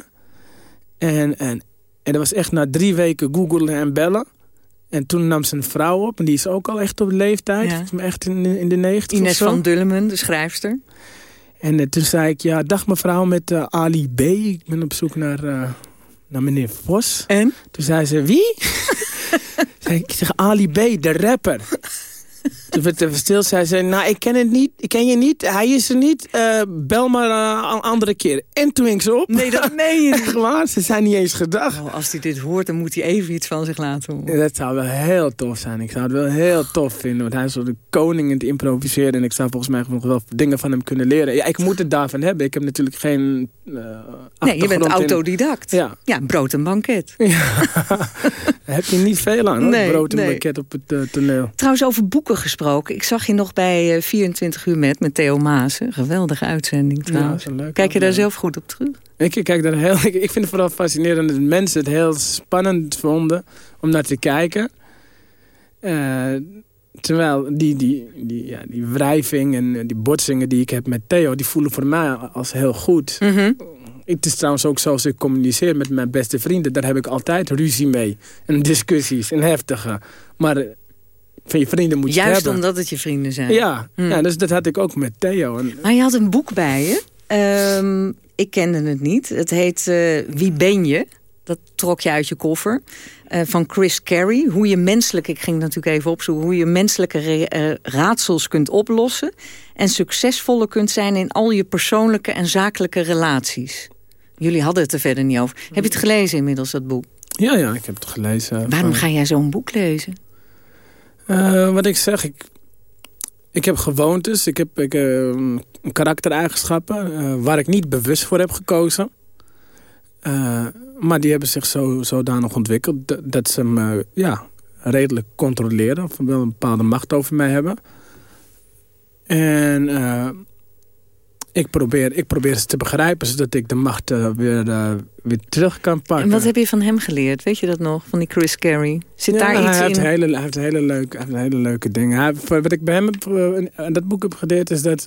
Ja? En, en, en dat was echt na drie weken googlen en bellen. En toen nam een vrouw op. En die is ook al echt op leeftijd. Ja. Echt in, in de negentig Ines van Dullemen, de schrijfster. En uh, toen zei ik, ja, dag mevrouw met uh, Ali B. Ik ben op zoek naar... Naar meneer Vos. En? Toen zei ze, wie? ik zeg, Ali B, de rapper. Toen werd even stil. Zij zei, nou, ik ken, het niet, ik ken je niet. Hij is er niet. Uh, bel maar uh, een andere keer. En toen ging ze op. Nee, dat meen je Echt waar, ze zijn niet eens gedacht. Oh, als hij dit hoort, dan moet hij even iets van zich laten horen. Ja, dat zou wel heel tof zijn. Ik zou het wel heel tof vinden. Want hij is zo de koning in het improviseren. En ik zou volgens mij nog wel dingen van hem kunnen leren. Ja, ik moet het daarvan hebben. Ik heb natuurlijk geen uh, Nee, je bent autodidact. Ja. ja, brood en banket. Ja. Heb je niet veel aan, hoor. Nee, brood en nee. banket op het toneel. Trouwens, over boeken gesproken. Ik zag je nog bij 24 uur met, met Theo Maas. Geweldige uitzending trouwens. Ja, leuk, kijk je daar zelf goed op terug? Ik, kijk daar heel, ik, ik vind het vooral fascinerend dat mensen het heel spannend vonden om naar te kijken. Uh, terwijl die, die, die, ja, die wrijving en die botsingen die ik heb met Theo... die voelen voor mij als heel goed. Mm -hmm. Het is trouwens ook zoals ik communiceer met mijn beste vrienden. Daar heb ik altijd ruzie mee. En discussies en heftige. Maar van je vrienden moet je Juist hebben. omdat het je vrienden zijn. Ja, hm. ja, dus dat had ik ook met Theo. En... Maar je had een boek bij je. Um, ik kende het niet. Het heet uh, Wie ben je? Dat trok je uit je koffer. Uh, van Chris Carey. Hoe je menselijk, ik ging natuurlijk even opzoeken... hoe je menselijke uh, raadsels kunt oplossen... en succesvoller kunt zijn in al je persoonlijke en zakelijke relaties. Jullie hadden het er verder niet over. Heb je het gelezen inmiddels, dat boek? Ja, ja, ik heb het gelezen. Waarom ga jij zo'n boek lezen? Uh, wat ik zeg, ik, ik heb gewoontes, ik heb ik, uh, karaktereigenschappen... Uh, waar ik niet bewust voor heb gekozen. Uh, maar die hebben zich zo, zodanig ontwikkeld dat, ze me ja, redelijk controleren. Of wel een bepaalde macht over mij hebben. En ik, probeer, ik probeer ze te begrijpen zodat ik de macht uh, weer, uh, weer terug kan pakken. En wat heb je van hem geleerd? Weet je dat nog? Van die Chris Carey? Zit ja, daar nou, iets hij in? Heeft hele, hij heeft hele leuke, hij heeft hele leuke dingen. Hij, wat ik bij hem heb, in dat boek heb geleerd is dat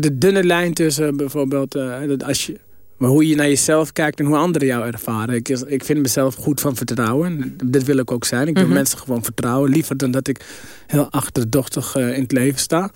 de dunne lijn tussen bijvoorbeeld... dat als je, maar hoe je naar jezelf kijkt en hoe anderen jou ervaren. Ik, ik vind mezelf goed van vertrouwen. Dit wil ik ook zijn. Ik wil mm -hmm. mensen gewoon vertrouwen. Liever dan dat ik heel achterdochtig in het leven sta.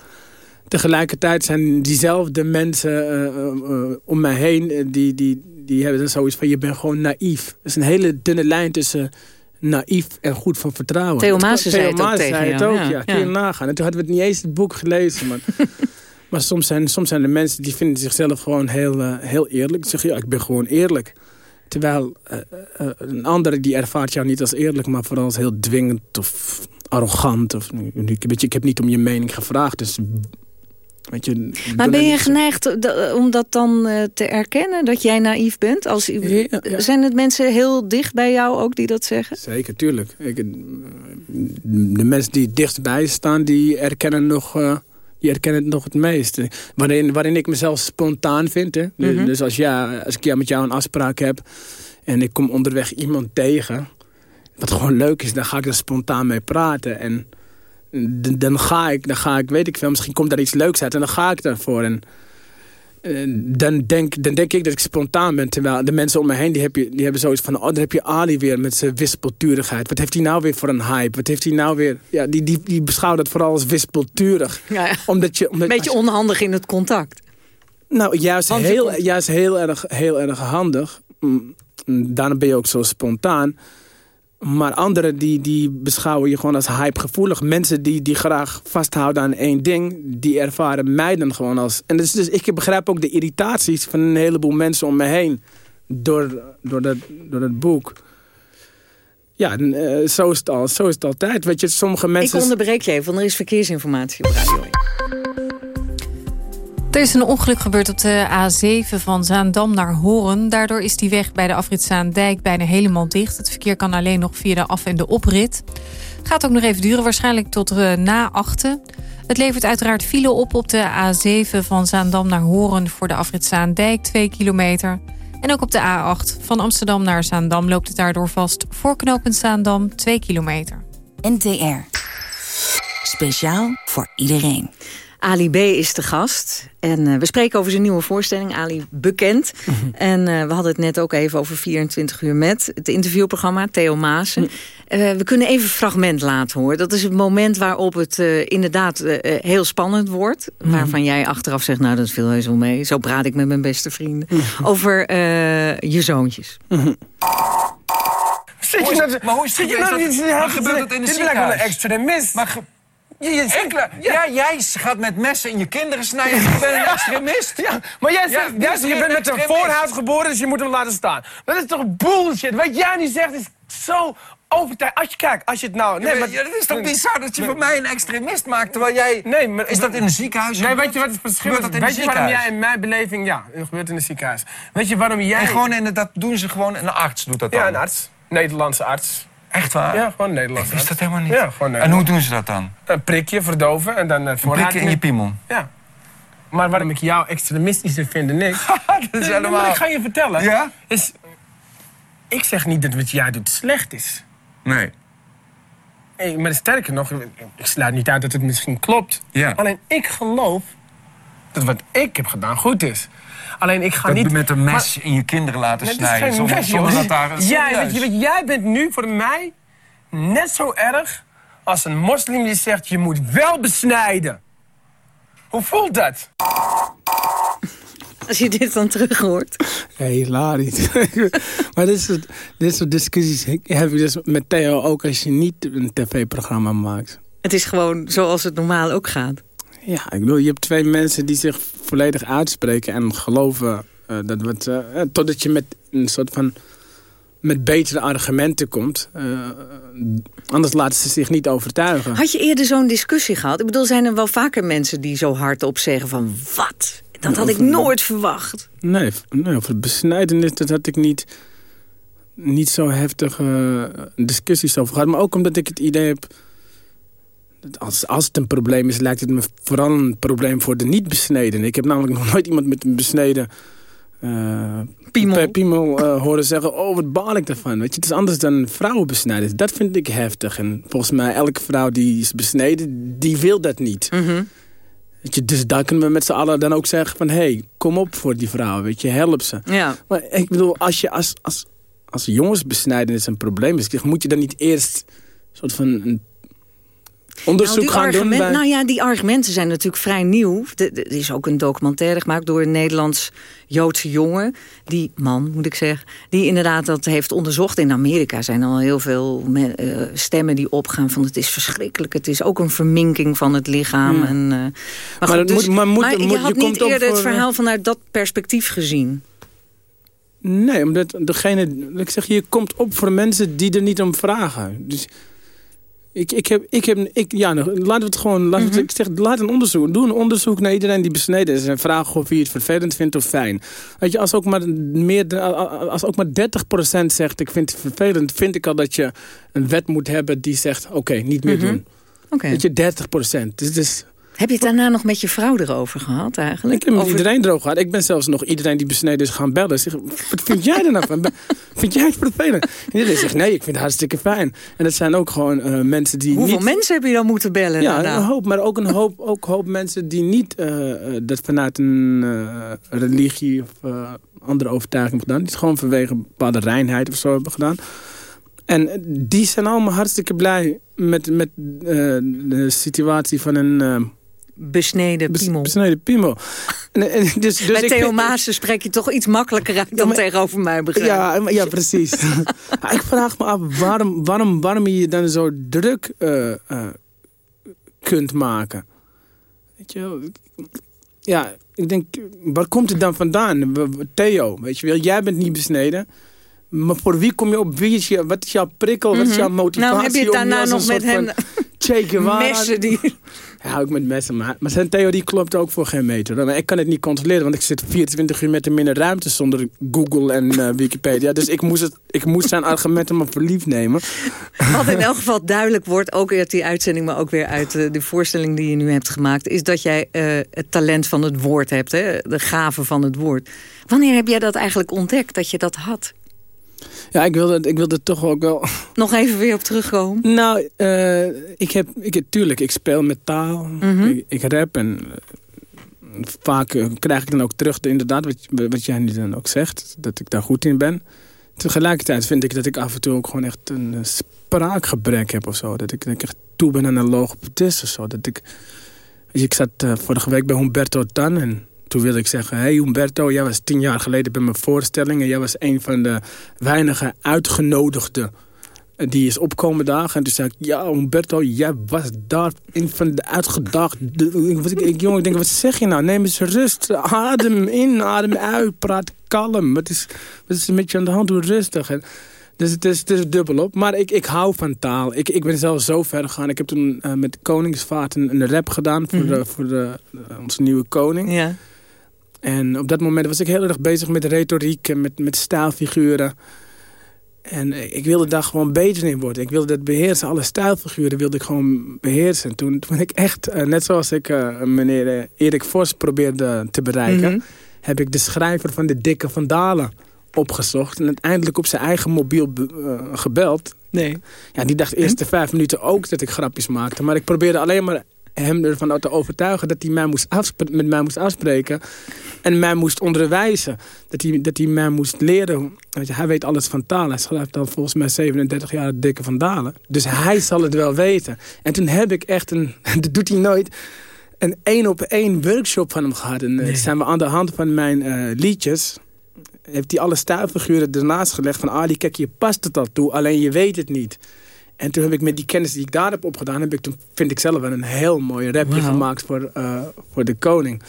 Tegelijkertijd zijn diezelfde mensen uh, uh, om mij heen... die, die, die hebben dan zoiets van, je bent gewoon naïef. Er is een hele dunne lijn tussen naïef en goed van vertrouwen. Theo Maassen zei het ook tegen het ja. ja. Kun je Ja. nagaan. En toen hadden we het niet eens het boek gelezen. Maar, maar soms, zijn, soms zijn er mensen die vinden zichzelf gewoon heel, uh, heel eerlijk. Die zeggen, ja, ik ben gewoon eerlijk. Terwijl uh, uh, een andere die ervaart jou niet als eerlijk... maar vooral als heel dwingend of arrogant. Of, weet je, ik heb niet om je mening gevraagd, dus Weet je, Maar ben je geneigd om dat dan uh, te erkennen, dat jij naïef bent? Als, ja, ja. Zijn het mensen heel dicht bij jou ook die dat zeggen? Zeker, tuurlijk. Ik, de mensen die dichtbij staan, die erkennen, nog, uh, die erkennen het nog het meest. Waarin, waarin ik mezelf spontaan vind. Hè? Mm -hmm. Dus als, ja, als ik ja, met jou een afspraak heb en ik kom onderweg iemand tegen... wat gewoon leuk is, dan ga ik er spontaan mee praten... En, dan ga ik, dan ga ik, weet ik veel, misschien komt daar iets leuks uit en dan ga ik daarvoor. En dan denk, dan denk ik dat ik spontaan ben, terwijl de mensen om me heen, die, heb je, die hebben zoiets van, oh, dan heb je Ali weer met zijn wispelturigheid. Wat heeft hij nou weer voor een hype? Wat heeft hij nou weer, ja, die, die, die beschouwt het vooral als wispelturig. Ja, ja. Omdat je, omdat, Beetje onhandig in het contact. Nou, juist, heel, juist heel, erg, heel erg handig. Daarom ben je ook zo spontaan. Maar anderen die, die beschouwen je gewoon als hypegevoelig. Mensen die, die graag vasthouden aan één ding... die ervaren mij dan gewoon als... En dus, dus ik begrijp ook de irritaties van een heleboel mensen om me heen... door, door, dat, door dat boek. Ja, uh, zo, is het al, zo is het altijd. Weet je, sommige mensen... Ik onderbreek je even, want er is verkeersinformatie op radio. Er is een ongeluk gebeurd op de A7 van Zaandam naar Horen. Daardoor is die weg bij de afrit Zaandijk bijna helemaal dicht. Het verkeer kan alleen nog via de af- en de oprit. Gaat ook nog even duren, waarschijnlijk tot uh, na achten. Het levert uiteraard file op op de A7 van Zaandam naar Horen... voor de afrit Zaandijk, 2 kilometer. En ook op de A8 van Amsterdam naar Zaandam loopt het daardoor vast... voor knooppunt Zaandam, 2 kilometer. NTR. Speciaal voor iedereen. Ali B. is de gast. En uh, we spreken over zijn nieuwe voorstelling, Ali Bekend. Mm -hmm. En uh, we hadden het net ook even over 24 uur met. Het interviewprogramma, Theo Maassen. Mm -hmm. uh, we kunnen even een fragment laten horen. Dat is het moment waarop het inderdaad heel spannend wordt. Mm -hmm. Waarvan jij achteraf zegt, nou dat viel heus wel mee. Zo praat ik met mijn beste vrienden. Over je zoontjes. Zit je nou, maar hoe zit je nou gebeurt het in de ziekenhuis? Dit lijkt wel een extremist. Maar je, je Enkele, ja. ja. jij gaat met messen in je kinderen snijden. Je bent een extremist. Ja, maar jij zegt, ja, jij, je bent met een voorhuid geboren, dus je moet hem laten staan. Dat is toch bullshit? Wat jij nu zegt is zo overtuigend. Als je kijkt, als je het nou... Nee, maar, het is toch bizar dat je van mij een extremist maakt, terwijl jij... Nee, maar... Is dat in een ziekenhuis? Nee, weet je wat het verschil is? Weet je waarom jij in mijn beleving... Ja, het gebeurt in een ziekenhuis. Weet je waarom jij... En gewoon, en dat doen ze gewoon... Een arts doet dat dan? Ja, een arts. Nederlandse arts. Echt waar? Ja, gewoon Nederlands. Is dat helemaal niet? Ja, gewoon En hoe doen ze dat dan? Een prikje verdoven en dan uh, Een prikje in je piemel? Ja. Maar waarom ik jou extremistischer vind dan ik... dat is helemaal... Ik ga je vertellen. Ja? Is, ik zeg niet dat wat jij doet slecht is. Nee. Hey, maar sterker nog, ik sluit niet uit dat het misschien klopt. Ja. Alleen ik geloof dat wat ik heb gedaan goed is. Alleen ik ga dat niet... met een mes maar, in je kinderen laten snijden. Zonder, mes, zonder dat daar... Jij, weet je, weet, jij bent nu voor mij net zo erg als een moslim die zegt... je moet wel besnijden. Hoe voelt dat? Als je dit dan terug hoort. Ja, hilarisch. maar dit soort, dit soort discussies heb ik dus met Theo ook als je niet een tv-programma maakt. Het is gewoon zoals het normaal ook gaat. Ja, ik bedoel, je hebt twee mensen die zich volledig uitspreken en geloven uh, dat wat... Uh, totdat je met een soort van... met betere argumenten komt. Uh, anders laten ze zich niet overtuigen. Had je eerder zo'n discussie gehad? Ik bedoel, zijn er wel vaker mensen die zo hardop zeggen van... wat? Dat had ik nooit verwacht. Nee, nee over besnijdenis dat had ik niet, niet zo heftige discussies over gehad. Maar ook omdat ik het idee heb... Als, als het een probleem is, lijkt het me vooral een probleem voor de niet-besneden. Ik heb namelijk nog nooit iemand met een besneden uh, piemel, piemel uh, horen zeggen... oh, wat baal ik daarvan. Weet je, het is anders dan vrouwenbesnijden. Dat vind ik heftig. En volgens mij, elke vrouw die is besneden, die wil dat niet. Mm Weet je, dus daar kunnen we met z'n allen dan ook zeggen van... hé, hey, kom op voor die vrouw, weet je, help ze. Ja. Maar ik bedoel, als je als, als, als jongensbesnijdenis een probleem is... moet je dan niet eerst soort van een onderzoek nou, gaan doen? Bij... Nou ja, die argumenten zijn natuurlijk vrij nieuw. Er is ook een documentaire gemaakt door een Nederlands-Joodse jongen. Die man, moet ik zeggen. Die inderdaad dat heeft onderzocht. In Amerika zijn al heel veel uh, stemmen die opgaan van het is verschrikkelijk. Het is ook een verminking van het lichaam. Hmm. En, uh, maar, maar, goed, dus, moet, maar, moet, maar moet, je had je niet eerder het verhaal vanuit dat perspectief gezien. Nee, omdat degene, ik zeg, je komt op voor mensen die er niet om vragen. Dus ik, ik heb, ik heb, ik, ja, laten we het gewoon, laten we, ik zeg, laat een onderzoek, doe een onderzoek naar iedereen die besneden is en vraag of je het vervelend vindt of fijn. Weet je, als ook maar meer, als ook maar 30% zegt ik vind het vervelend, vind ik al dat je een wet moet hebben die zegt, oké, okay, niet meer Mhm. doen. Oké. Weet je, 30%. Dus, dus Heb je het daarna nog met je vrouw erover gehad eigenlijk? ik heb met Over- iedereen erover gehad. Ik ben zelfs nog iedereen die besneden is gaan bellen. Zeg, wat vind jij er nou van? Vind jij het vervelend? En iedereen zegt, nee, ik vind het hartstikke fijn. En dat zijn ook gewoon eh, mensen die Hoeveel niet... mensen heb je dan moeten bellen Ja, daarna? een hoop, maar ook een hoop, ook hoop mensen die niet eh, eh, dat vanuit een religie of andere overtuiging hebben gedaan. Die het gewoon vanwege een bepaalde reinheid of zo hebben gedaan. En die zijn allemaal hartstikke blij met, met de situatie van een... besneden piemel. besneden piemel. Dus, dus Bij Theo Maassen spreek je toch iets makkelijker uit dan maar- tegenover mij begrijp. Ja, ja, precies. Ik vraag me af waarom, waarom, waarom je je dan zo druk eh, eh, kunt maken. Weet je wel? Ja, ik denk, waar komt het dan vandaan? Theo, weet je wel, jij bent niet besneden. Maar voor wie kom je op? Wie is je, wat is jouw prikkel? Wat is jouw Mhm. motivatie? Nou, heb je het daarna nog met Che Guevara- Messen die... Ja, ook met messen. Maar, maar zijn theorie klopt ook voor geen meter. Maar ik kan het niet controleren, want ik zit 24 uur met een ruimte zonder Google en eh, Wikipedia. Dus ik moest, het, ik moest zijn argumenten maar voor lief nemen. Wat in elk geval duidelijk wordt, ook uit die uitzending... maar ook weer uit eh, de voorstelling die je nu hebt gemaakt... is dat jij eh, het talent van het woord hebt, hè? de gave van het woord. Wanneer heb jij dat eigenlijk ontdekt, dat je dat had? Ja, ik wilde, ik wilde toch ook wel... Nog even weer op terugkomen. Nou, eh, ik heb, ik, tuurlijk, ik speel met taal. Mhm. ik, ik rap en eh, vaak eh, krijg ik dan ook terug, de- inderdaad, wat, wat jij nu dan ook zegt. Dat ik daar goed in ben. Tegelijkertijd vind ik dat ik af en toe ook gewoon echt een spraakgebrek heb of zo. Dat ik, dat ik echt toe ben aan een logopedist of zo. Dat ik, ik zat vorige week bij Humberto Tan en toen wilde ik zeggen... hey Humberto, jij was tien jaar geleden bij mijn voorstelling... en jij was een van de weinige uitgenodigden die is opkomen dagen. En toen zei ik, ja Humberto, jij was daar een van de uitgedaagden. Ik, jongen, ik denk, wat zeg je nou? Neem eens rust. Adem in, adem uit, praat kalm. Wat is, wat is er met je aan de hand? Doe rustig. En, dus het is, het is dubbelop. Maar ik, ik hou van taal. Ik, ik ben zelf zo ver gegaan. Ik heb toen eh, met Koningsvaart een, een rap gedaan voor, de, voor de, onze nieuwe koning. Ja. En op dat moment was ik heel erg bezig met retoriek en met, met stijlfiguren. En ik wilde daar gewoon beter in worden. Ik wilde dat beheersen. Alle stijlfiguren wilde ik gewoon beheersen. Toen, toen ik echt, eh, net zoals ik eh, meneer eh, Erik Vos probeerde te bereiken... Mhm. heb ik de schrijver van de Dikke Van Dalen opgezocht. En uiteindelijk op zijn eigen mobiel be- eh, gebeld. Nee. Ja, die dacht eerst de vijf minuten ook dat ik grapjes maakte. Maar ik probeerde alleen maar hem ervan te overtuigen... dat hij mij moest met mij moest afspreken. En mij moest onderwijzen. Dat hij, dat hij mij moest leren. Weet je, hij weet alles van taal. Hij schrijft al volgens mij 37 jaar het dikke van Dalen. Dus hij zal het wel weten. En toen heb ik echt een... dat doet hij nooit een één op één workshop van hem gehad. En eh, zijn we aan de hand van mijn eh, liedjes... heeft hij alle stijlfiguren ernaast gelegd van... Ali, kijk, je past het al toe, alleen je weet het niet. En toen heb ik met die kennis die ik daar heb opgedaan... Heb ik toen, vind ik zelf wel een heel mooi rapje gemaakt voor, eh, voor de koning.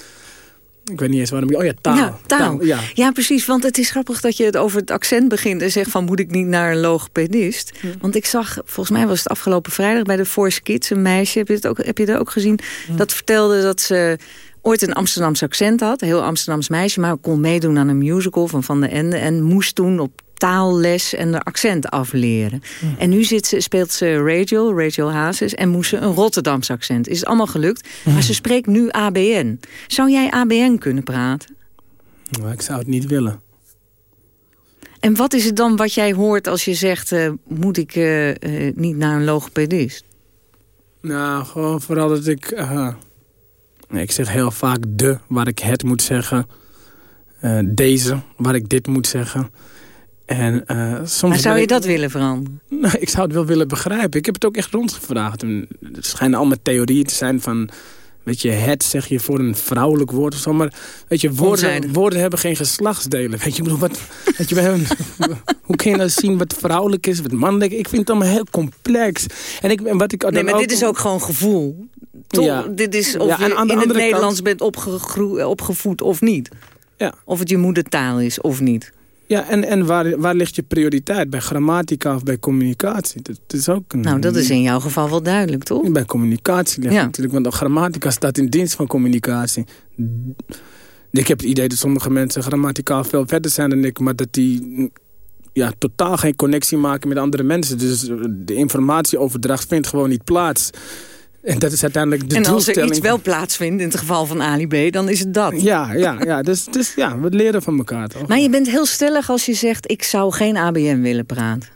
Ik weet niet eens waarom... ik- Oh ja, taal. Ja, taal. ja. Ja, precies. Want het is grappig dat je het over het accent begint... en zegt van, moet ik niet naar een logopedist? Want ik zag, volgens mij was het afgelopen vrijdag... bij de Force Kids, een meisje, heb je, het ook, heb je dat ook gezien? Dat vertelde dat ze ooit een Amsterdamse accent had. Een heel Amsterdams meisje, maar kon meedoen aan een musical van Van der Ende. En moest toen op taalles en de accent afleren. En nu zit ze, speelt ze Rachel, Rachel Hazes... en moest ze een Rotterdams accent. Is het allemaal gelukt, maar ze spreekt nu ABN. Zou jij ABN kunnen praten? Nou, ik zou het niet willen. En wat is het dan wat jij hoort als je zegt... Uh, moet ik uh, uh, niet naar een logopedist? Nou, gewoon vooral dat ik... ik zeg heel vaak de, waar ik het moet zeggen. deze, waar ik dit moet zeggen. En, soms maar zou je dat willen veranderen? Nou, ik zou het wel willen begrijpen. Ik heb het ook echt rondgevraagd. Er schijnen allemaal theorieën te zijn van Weet je, het zeg je voor een vrouwelijk woord of zo. Maar weet je, woorden, woorden hebben geen geslachtsdelen. Weet je, bedoel, wat, weet je, we hebben, hoe kun je nou zien wat vrouwelijk is, wat mannelijk Ik vind het allemaal heel complex. En, ik, en wat ik nee, maar dit is ook gewoon gevoel. Toch? Ja. Dit is of ja, je in het Nederlands bent opgevoed of niet. Ja. Of het je moedertaal is of niet. Ja, en, en waar, waar ligt je prioriteit? Bij grammatica of bij communicatie? Dat, is ook een, nou, dat is in jouw geval wel duidelijk, toch? Bij communicatie ligt ja. natuurlijk. Want grammatica staat in dienst van communicatie. Ik heb het idee dat sommige mensen grammaticaal veel verder zijn dan ik... maar dat die ja, totaal geen connectie maken met andere mensen. Dus de informatieoverdracht vindt gewoon niet plaats. En dat is uiteindelijk de en als er iets wel plaatsvindt, in het geval van Ali B, dan is het dat. Ja, ja, ja. Dus, dus ja, we leren van elkaar toch? Maar je bent heel stellig als je zegt, ik zou geen ABN willen praten.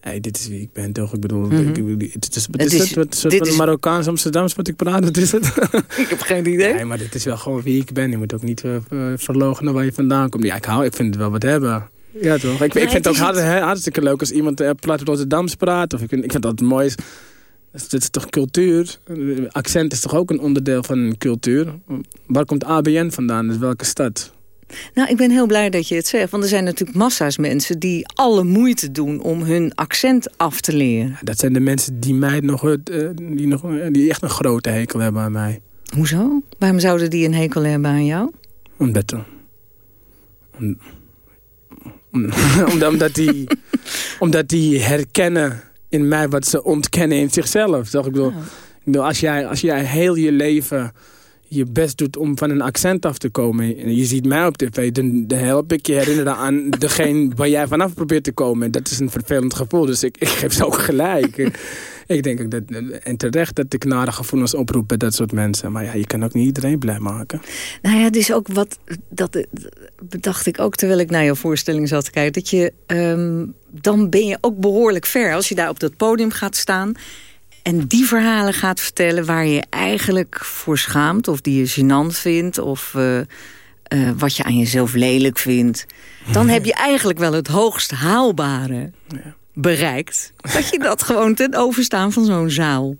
Hey, dit is wie ik ben, toch? Ik bedoel, mm -hmm. ik, het is, wat is, het? Wat soort van Marokkaans Amsterdams wat ik praat? Wat is het? ik heb geen idee. Nee, maar dit is wel gewoon wie ik ben. Je moet ook niet uh, verlogenen waar je vandaan komt. Ja, ik, hou, ik vind het wel wat hebben. Ja, toch? Ik, ik vind het ook hartstikke leuk als iemand uh, plat Rotterdams praat. Of ik, ik vind dat het mooi dit is toch cultuur? Accent is toch ook een onderdeel van een cultuur? Waar komt ABN vandaan? Dus welke stad? Nou, ik ben heel blij dat je het zegt. Want er zijn natuurlijk massa's mensen die alle moeite doen om hun accent af te leren. Dat zijn de mensen die mij nog, uh, die, nog die echt een grote hekel hebben aan mij. Hoezo? Waarom zouden die een hekel hebben aan jou? Omdat, om, omdat, die, omdat die herkennen in mij wat ze ontkennen in zichzelf. Toch? Ik, bedoel, ik bedoel, als, jij, als jij heel je leven je best doet om van een accent af te komen... en je ziet mij op tv, dan, dan help ik je herinneren aan degene waar jij vanaf probeert te komen. Dat is een vervelend gevoel, dus ik, ik geef ze ook gelijk. ik denk ook dat, en terecht dat ik nare gevoelens oproep bij dat soort mensen. Maar ja, je kan ook niet iedereen blij maken. Nou ja, het is ook wat, dat bedacht ik ook terwijl ik naar jouw voorstelling zat te kijken. Dat je, ehm, dan ben je ook behoorlijk ver als je daar op dat podium gaat staan en die verhalen gaat vertellen waar je eigenlijk voor schaamt... of die je gênant vindt of uh, uh, wat je aan jezelf lelijk vindt... dan heb je eigenlijk wel het hoogst haalbare ja. Bereikt. Dat je dat gewoon ten overstaan van zo'n zaal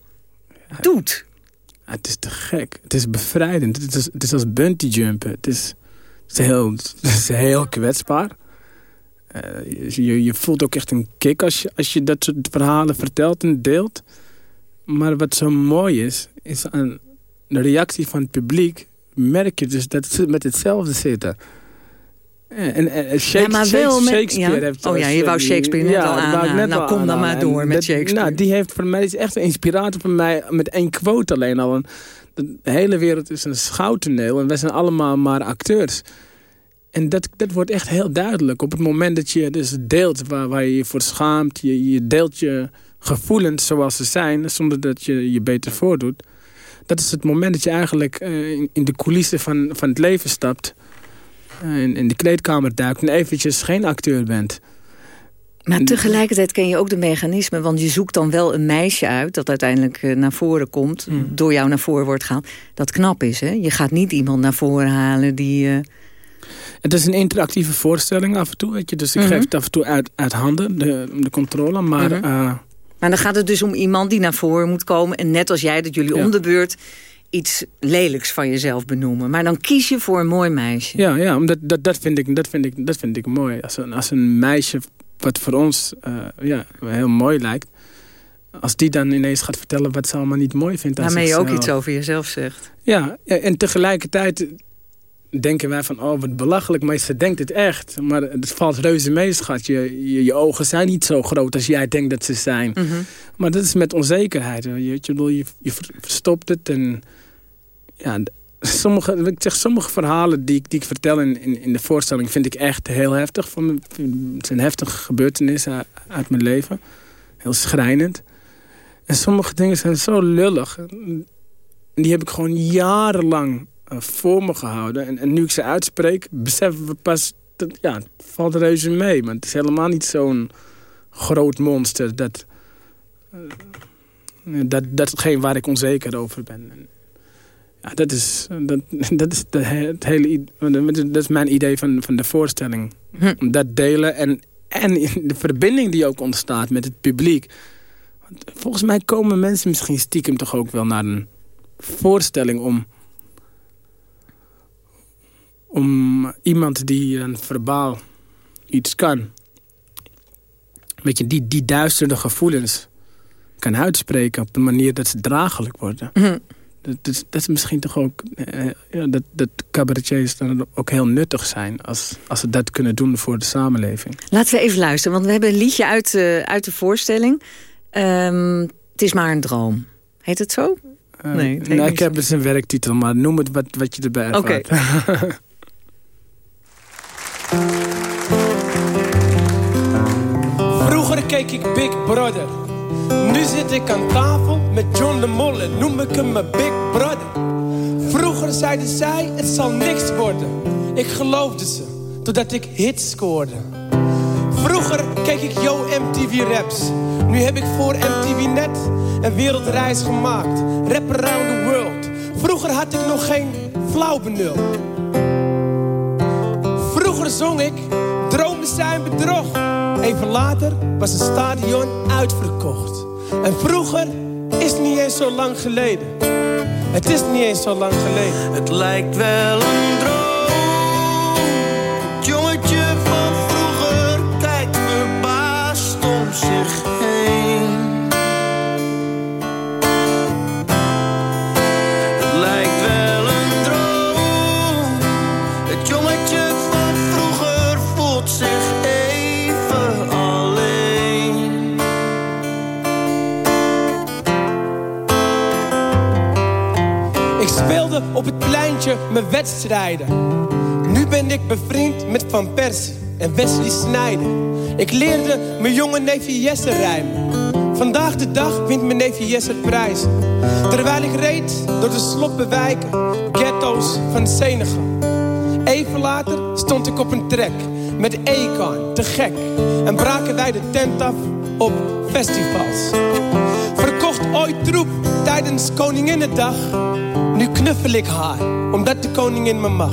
doet. het is te gek. Het is bevrijdend. Het is, het is als bungee jumpen. Het is, het is, heel, het is heel kwetsbaar. Uh, je, je voelt ook echt een kick als je, als je dat soort verhalen vertelt en deelt. Maar wat zo mooi is, is aan de reactie van het publiek... merk je dus dat ze met hetzelfde zitten. En, en Shakespeare, ja, maar wel met, Shakespeare heeft... Oh ja, je wou Shakespeare net al aan. Net nou, kom dan maar door met Shakespeare. Nou, die heeft voor mij is echt een inspirator voor mij... met één quote alleen al. De hele wereld is een schouwtoneel... en wij zijn allemaal maar acteurs. En dat, dat wordt echt heel duidelijk. Op het moment dat je dus deelt waar, waar je je voor schaamt... je, je deelt je gevoelens zoals ze zijn... zonder dat je je beter voordoet. Dat is het moment dat je eigenlijk uh, in, de coulissen van, van het leven stapt... In, in de kleedkamer duikt en eventjes geen acteur bent... Maar tegelijkertijd ken je ook de mechanismen. Want je zoekt dan wel een meisje uit dat uiteindelijk uh, naar voren komt. Hmm. Door jou naar voren wordt gehaald. Dat knap is, hè? Je gaat niet iemand naar voren halen die... Uh... Het is een interactieve voorstelling af en toe. Weet je? Dus ik mm -hmm. geef het af en toe uit, uit handen, de, de controle. Maar mm -hmm. Maar dan gaat het dus om iemand die naar voren moet komen. En net als jij, dat jullie ja. om de beurt iets lelijks van jezelf benoemen. Maar dan kies je voor een mooi meisje. Ja, ja omdat dat, dat, vind, ik, dat, vind, ik, dat vind ik mooi. Als een, als een meisje wat voor ons uh, ja, heel mooi lijkt... als die dan ineens gaat vertellen wat ze allemaal niet mooi vindt. Waarmee je ook iets over jezelf zegt. Ja en tegelijkertijd denken wij van, oh wat belachelijk, maar ze denkt het echt. Maar het valt reuze mee, schat. Je, je, je, ogen zijn niet zo groot als jij denkt dat ze zijn. Mm -hmm. Maar dat is met onzekerheid. Je, je, je, je verstopt het en ja, sommige, ik zeg, sommige verhalen die, die ik vertel in, in, in, de voorstelling... vind ik echt heel heftig. Van, het zijn heftige gebeurtenissen uit mijn leven. Heel schrijnend. En sommige dingen zijn zo lullig. Die heb ik gewoon jarenlang voor me gehouden. En, en nu ik ze uitspreek, beseffen we pas... Dat, ja, het valt reuze mee. Maar het is helemaal niet zo'n groot monster... dat, uh, dat, dat hetgeen waar ik onzeker over ben. Ja, dat is, dat, dat is de, het hele, dat is mijn idee van, van de voorstelling. Hm. Dat delen en, en de verbinding die ook ontstaat met het publiek. Volgens mij komen mensen misschien stiekem toch ook wel naar een voorstelling om... om iemand die een verbaal iets kan... Weet je, die, die duistere gevoelens kan uitspreken op een manier dat ze draaglijk worden. Hm. Dat, dat, dat, is misschien toch ook... Eh, ja, dat, dat cabaretiers dan ook heel nuttig zijn... Als, als ze dat kunnen doen voor de samenleving. Laten we even luisteren, want we hebben een liedje uit, uh, uit de voorstelling. Um, het is maar een droom. Heet het zo? Uh, nee, het nou, ik heb dus een werktitel, maar noem het wat, wat je erbij hebt. Oké. Okay. Vroeger keek ik Big Brother. Nu zit ik aan tafel met John de Mol en noem ik hem mijn Big Brother. Vroeger zeiden zij, het zal niks worden. Ik geloofde ze, totdat ik hits scoorde. Vroeger keek ik Yo MTV Raps. Nu heb ik voor MTV Net een wereldreis gemaakt. Rap around the world. Vroeger had ik nog geen flauw benul. Zong ik, dromen zijn bedrog. Even later was het stadion uitverkocht. En vroeger is niet eens zo lang geleden. Het is niet eens zo lang geleden. Het lijkt wel een droom. Mijn wedstrijden. Nu ben ik bevriend met Van Persie en Wesley Snijder. Ik leerde mijn jonge neefje Jesse rijmen. Vandaag de dag wint mijn neefje Jesse prijs. Terwijl ik reed door de sloppenwijken, ghetto's van Senegal. Even later stond ik op een trek met Econ, te gek. En braken wij de tent af op festivals. Verkocht ooit troep tijdens Koninginnedag nu knuffel ik haar, omdat de koningin me mag.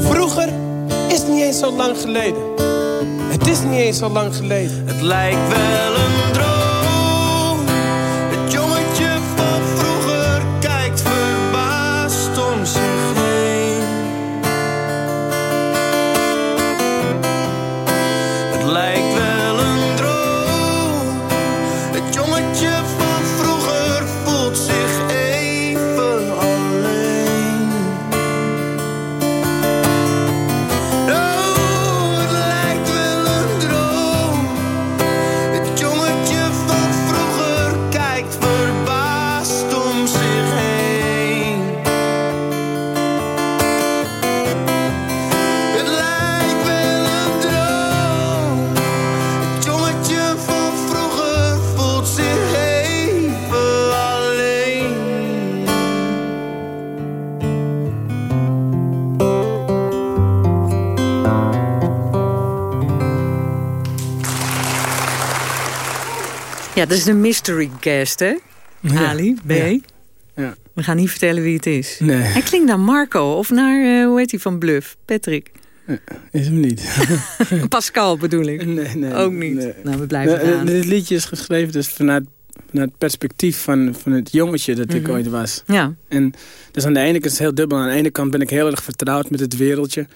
Vroeger is niet eens zo lang geleden. Het is niet eens zo lang geleden. Het lijkt wel een droom. Ja, dat is de mystery guest, hè? Ali, B. Ja. We gaan niet vertellen wie het is. Nee. Hij klinkt naar Marco of naar, uh, hoe heet hij van Bluff? Patrick. Is hem niet. Pascal bedoel ik. Nee, nee. Ook niet. Nou, we blijven nou, Dit liedje is geschreven dus vanuit, vanuit het perspectief van, van het jongetje dat ik mhm. ooit was. Ja. En dus aan de ene kant is heel dubbel. Aan de ene kant ben ik heel erg vertrouwd met het wereldje.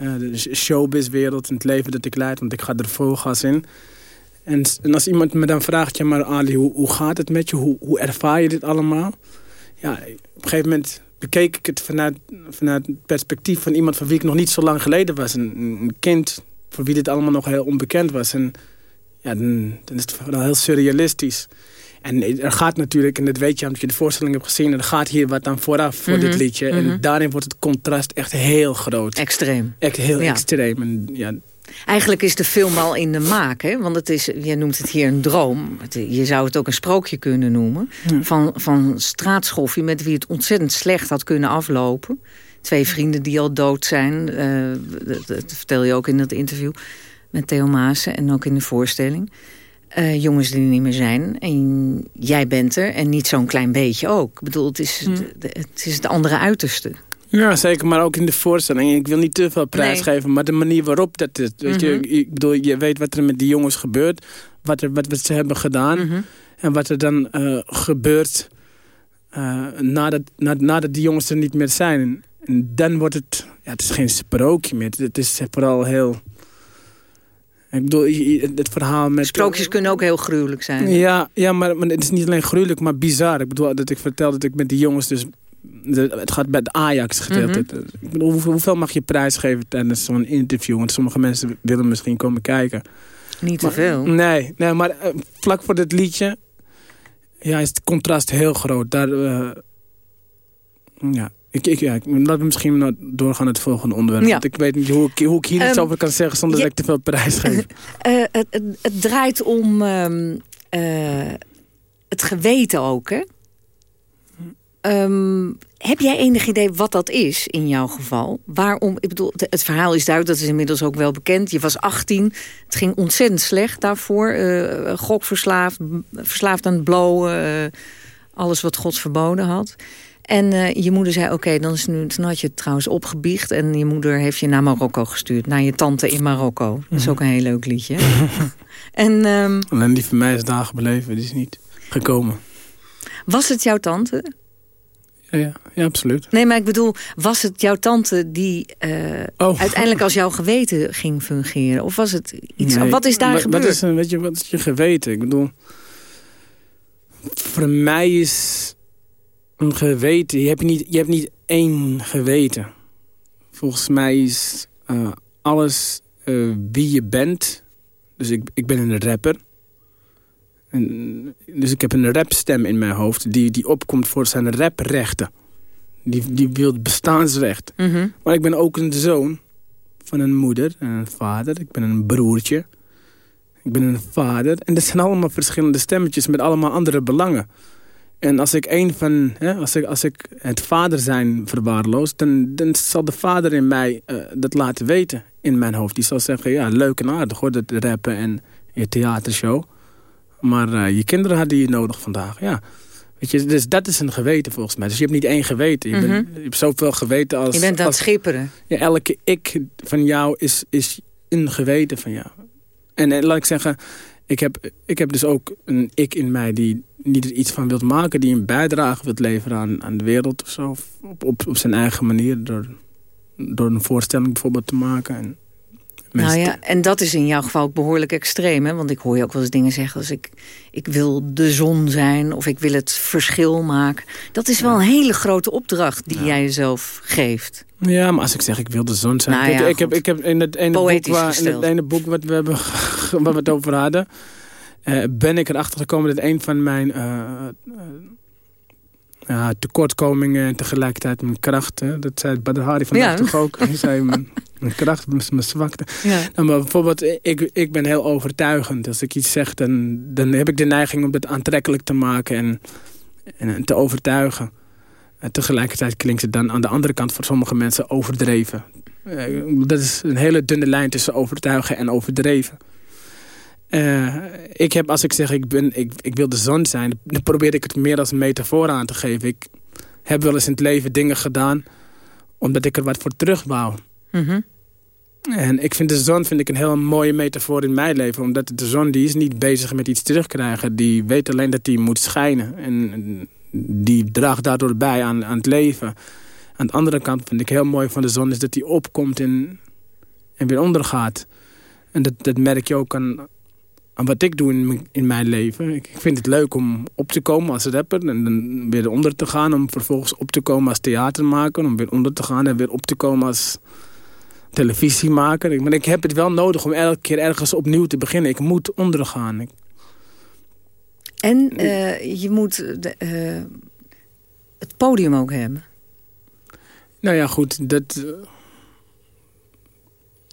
Uh, de showbiz-wereld en het leven dat ik leid. Want ik ga er vol gas in. En, en, als iemand me dan vraagt, ja maar Ali, hoe, hoe gaat het met je? Hoe, hoe ervaar je dit allemaal? Ja, op een gegeven moment bekeek ik het vanuit, vanuit het perspectief van iemand van wie ik nog niet zo lang geleden was. Een, een kind voor wie dit allemaal nog heel onbekend was. En ja, dan, dan is het wel heel surrealistisch. En er gaat natuurlijk, en dat weet je omdat je de voorstelling hebt gezien... er gaat hier wat aan vooraf voor dit Mhm, liedje. mhm. En daarin wordt het contrast echt heel groot. Extreem. Echt heel Ja. extreem. En, ja, Eigenlijk is de film al in de maak, hè? want het is, je noemt het hier een droom. Je zou het ook een sprookje kunnen noemen. Van, van straatschoffie met wie het ontzettend slecht had kunnen aflopen. Twee vrienden die al dood zijn. eh, dat, dat vertel je ook in dat interview met Theo Maassen en ook in de voorstelling. Eh, jongens die er niet meer zijn. En jij bent er en niet zo'n klein beetje ook. Ik bedoel, het is, het, het is het andere uiterste. Ja, zeker. Maar ook in de voorstelling. Ik wil niet te veel prijs Nee. geven. Maar de manier waarop dat is. Weet je, Mhm. ik bedoel, je weet wat er met die jongens gebeurt. Wat, er, wat, wat ze hebben gedaan. Mhm. En wat er dan eh, gebeurt eh, nadat, na- nadat die jongens er niet meer zijn. En, dan wordt het... Ja, het is geen sprookje meer. Het is vooral heel... Ik bedoel, het verhaal met... Sprookjes kunnen ook heel gruwelijk zijn. Ja, ja maar, maar het is niet alleen gruwelijk, maar bizar. Ik bedoel, dat ik vertel dat ik met die jongens dus... de- het gaat bij het Ajax gedeelte. Mhm. Ik bedoel, hoeveel, hoeveel mag je prijsgeven tijdens zo'n interview? Want sommige mensen willen misschien komen kijken. Niet te veel. Nee, nee maar eh, vlak voor dit liedje... Ja, is het contrast heel groot. Daar... eh, ja, ik, ik, ja, laten we misschien doorgaan naar het volgende onderwerp. Ja. Want ik weet niet hoe ik, hoe ik hier iets Ehm, over kan zeggen... zonder je- dat ik te veel prijs geef. Eh, het, het, het draait om ehm, eh, het geweten ook, hè? Ehm, heb jij enig idee wat dat is in jouw geval? Waarom? Ik bedoel, het, verhaal is duidelijk, dat is inmiddels ook wel bekend. Je was 18, het ging ontzettend slecht daarvoor. eh, gokverslaafd, verslaafd aan het blowen, eh, alles wat God verboden had. En eh, je moeder zei, oké, dan is nu, toen had je het trouwens opgebiecht... en je moeder heeft je naar Marokko gestuurd, naar je tante in Marokko. Dat is ook een heel leuk liedje. en ehm, Alleen die van mij is dagen beleven, die is niet gekomen. was het jouw tante? Ja, ja, absoluut. Nee, maar ik bedoel, was het jouw tante die eh, Oh. uiteindelijk als jouw geweten ging fungeren? Of was het iets... Nee, wat is daar wat, gebeurd? Wat is, een- weet je, wat is je geweten? Ik bedoel, voor mij is een geweten... Je hebt niet, je hebt niet één geweten. Volgens mij is eh, alles eh, wie je bent... Dus ik, ik ben een rapper. Dus ik heb een rapstem in mijn hoofd... die, die opkomt voor zijn raprechten. Die, die wil bestaansrecht. Mhm. Maar ik ben ook een zoon van een moeder en een vader. Ik ben een broertje. Ik ben een vader. En dat zijn allemaal verschillende stemmetjes met allemaal andere belangen. En als ik een van, hè, als, ik, als ik het vader zijn verwaarloos, dan, dan zal de vader in mij eh, dat laten weten in mijn hoofd. Die zal zeggen, ja, leuk en aardig hoor, dat rappen en je theatershow. Maar eh, je kinderen hadden je nodig vandaag, ja. Weet je, dus dat is een geweten volgens mij. Dus je hebt niet één geweten. Je, bent, Mhm. je hebt zoveel geweten als... Je bent aan het schipperen. ja, elke ik van jou is, is een geweten van jou. En, eh, laat ik zeggen, ik heb, ik heb dus ook een ik in mij die niet er iets van wilt maken... die een bijdrage wilt leveren aan, aan de wereld of zo. Op, op, op zijn eigen manier, door, door een voorstelling bijvoorbeeld te maken. En Nou ja, en dat is in jouw geval ook behoorlijk extreem. Hè? Want ik hoor je ook wel eens dingen zeggen als ik, ik wil de zon zijn... of ik wil het verschil maken. Dat is wel een hele grote opdracht die jij jezelf geeft. Ja, maar als ik zeg ik wil de zon zijn. Nou ja, ik, heb, ik heb in het ene, boek, waar, in het ene boek wat we, hebben, waar we het over hadden... eh, ben ik erachter gekomen dat een van mijn eh, eh, ja, tekortkomingen... en tegelijkertijd mijn krachten... dat zei Badr Hari vandaag Ja. toch ook. Hij zei mijn, mijn kracht, mijn, zwakte. Ja. Nou, maar bijvoorbeeld, ik, ik ben heel overtuigend. Als ik iets zeg, dan, dan heb ik de neiging om dat aantrekkelijk te maken... en, en te overtuigen. En tegelijkertijd klinkt het dan aan de andere kant voor sommige mensen overdreven. Eh, dat is een hele dunne lijn tussen overtuigen en overdreven. Eh, ik heb, als ik zeg ik, ben, ik, ik wil de zon zijn, dan probeer ik het meer als een metafoor aan te geven. Ik heb wel eens in het leven dingen gedaan omdat ik er wat voor terug wou. Mhm. En ik vind de zon vind ik een heel mooie metafoor in mijn leven. Omdat de zon die is niet bezig met iets terugkrijgen. Die weet alleen dat die moet schijnen. En die draagt daardoor bij aan, aan het leven. Aan de andere kant vind ik heel mooi van de zon... is dat die opkomt en, en weer ondergaat. En dat, dat merk je ook aan, aan wat ik doe in, mijn- in mijn leven. Ik, ik vind het leuk om op te komen als rapper... en dan weer onder te gaan... om vervolgens op te komen als theatermaker... om weer onder te gaan en weer op te komen als televisiemaker. Ik- Maar ik heb het wel nodig om elke keer ergens opnieuw te beginnen. Ik moet ondergaan. Ik, En uh, je moet de, uh, het podium ook hebben. Nou ja, goed, dat... Uh,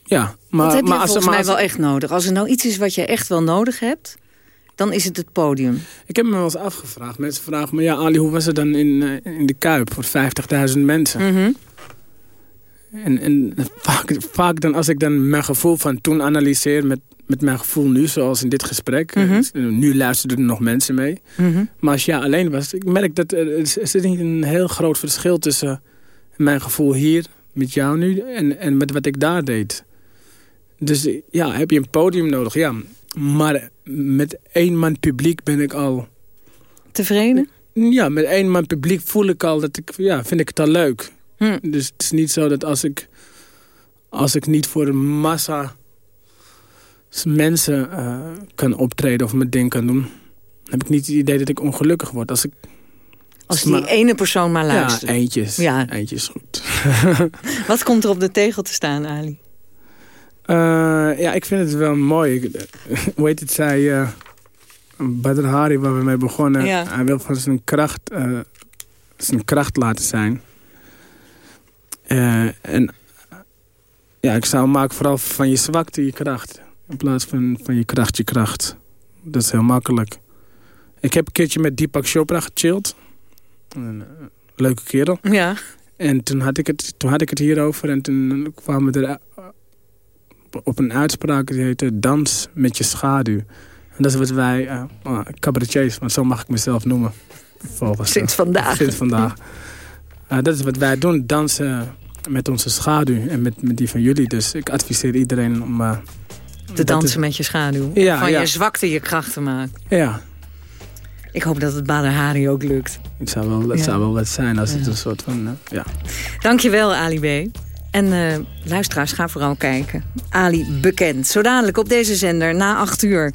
ja, maar... Dat heb je maar volgens maar mij wel echt nodig. Als er nou iets is wat je echt wel nodig hebt... dan is het het podium. Ik heb me wel eens afgevraagd. Mensen vragen me, ja Ali, hoe was het dan in, in de Kuip voor 50.000 mensen? Mm -hmm. En, en vaak, vaak dan, als ik dan mijn gevoel van toen analyseer met, met mijn gevoel nu, zoals in dit gesprek. Mhm. Mm -hmm. Nu luisteren er nog mensen mee. Mm -hmm. Maar als jij alleen was, ik merk dat er, er zit niet een heel groot verschil tussen mijn gevoel hier, met jou nu, en, en met wat ik daar deed. Dus ja, heb je een podium nodig? Ja, maar met één man publiek ben ik al... Tevreden? Ja, met één man publiek voel ik al dat ik, ja, vind ik het al leuk. Hm. Dus het is niet zo dat als ik, als ik niet voor een massa mensen uh, kan optreden of mijn ding kan doen... heb ik niet het idee dat ik ongelukkig word. Als, ik, als die maar, ene persoon maar luistert. Ja, eentjes. Ja. Eentjes is goed. Wat komt er op de tegel te staan, Ali? Uh, ja, ik vind het wel mooi. Ik, hoe heet het, zei uh, Badr Hari, waar we mee begonnen... Ja. hij wil van zijn kracht, zijn kracht laten zijn... En ja, ik zou maken vooral van je zwakte je kracht. In plaats van, van je kracht je kracht. Dat is heel makkelijk. Ik heb een keertje met Deepak Chopra gechilled. Een leuke kerel. Ja. En toen had ik het, toen had ik het hierover. En toen kwamen we er op een uitspraak die heette... Dans met je schaduw. En dat is wat wij, uh, cabaretiers, want zo mag ik mezelf noemen. Volgens, sinds vandaag. Sinds vandaag. Uh, dat is wat wij doen, dansen met onze schaduw en met, met die van jullie. Dus ik adviseer iedereen om... Uh, te dansen is... met je schaduw. Ja, van ja. je zwakte je kracht te maken. Ja. Ik hoop dat het Bader Hari ook lukt. Het zou wel, het Ja. zou wel wat zijn als het een soort van... Uh, ja. Dankjewel, Ali B. En uh, luisteraars, ga vooral kijken. Ali bekend. Zo dadelijk op deze zender na 8 uur.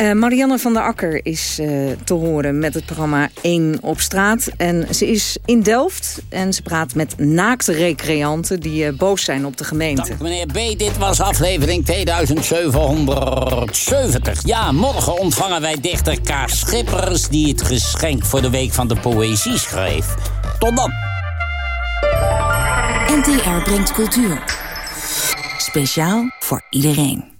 Uh, Marianne van der Akker is uh, te horen met het programma 1 op straat. En ze is in Delft en ze praat met naakte recreanten... die boos zijn op de gemeente. Meneer B. Dit was aflevering 2770. Ja, morgen ontvangen wij dichter K. Schippers... die het geschenk voor de Week van de Poëzie schreef. Tot dan. NTR brengt cultuur. Speciaal voor iedereen.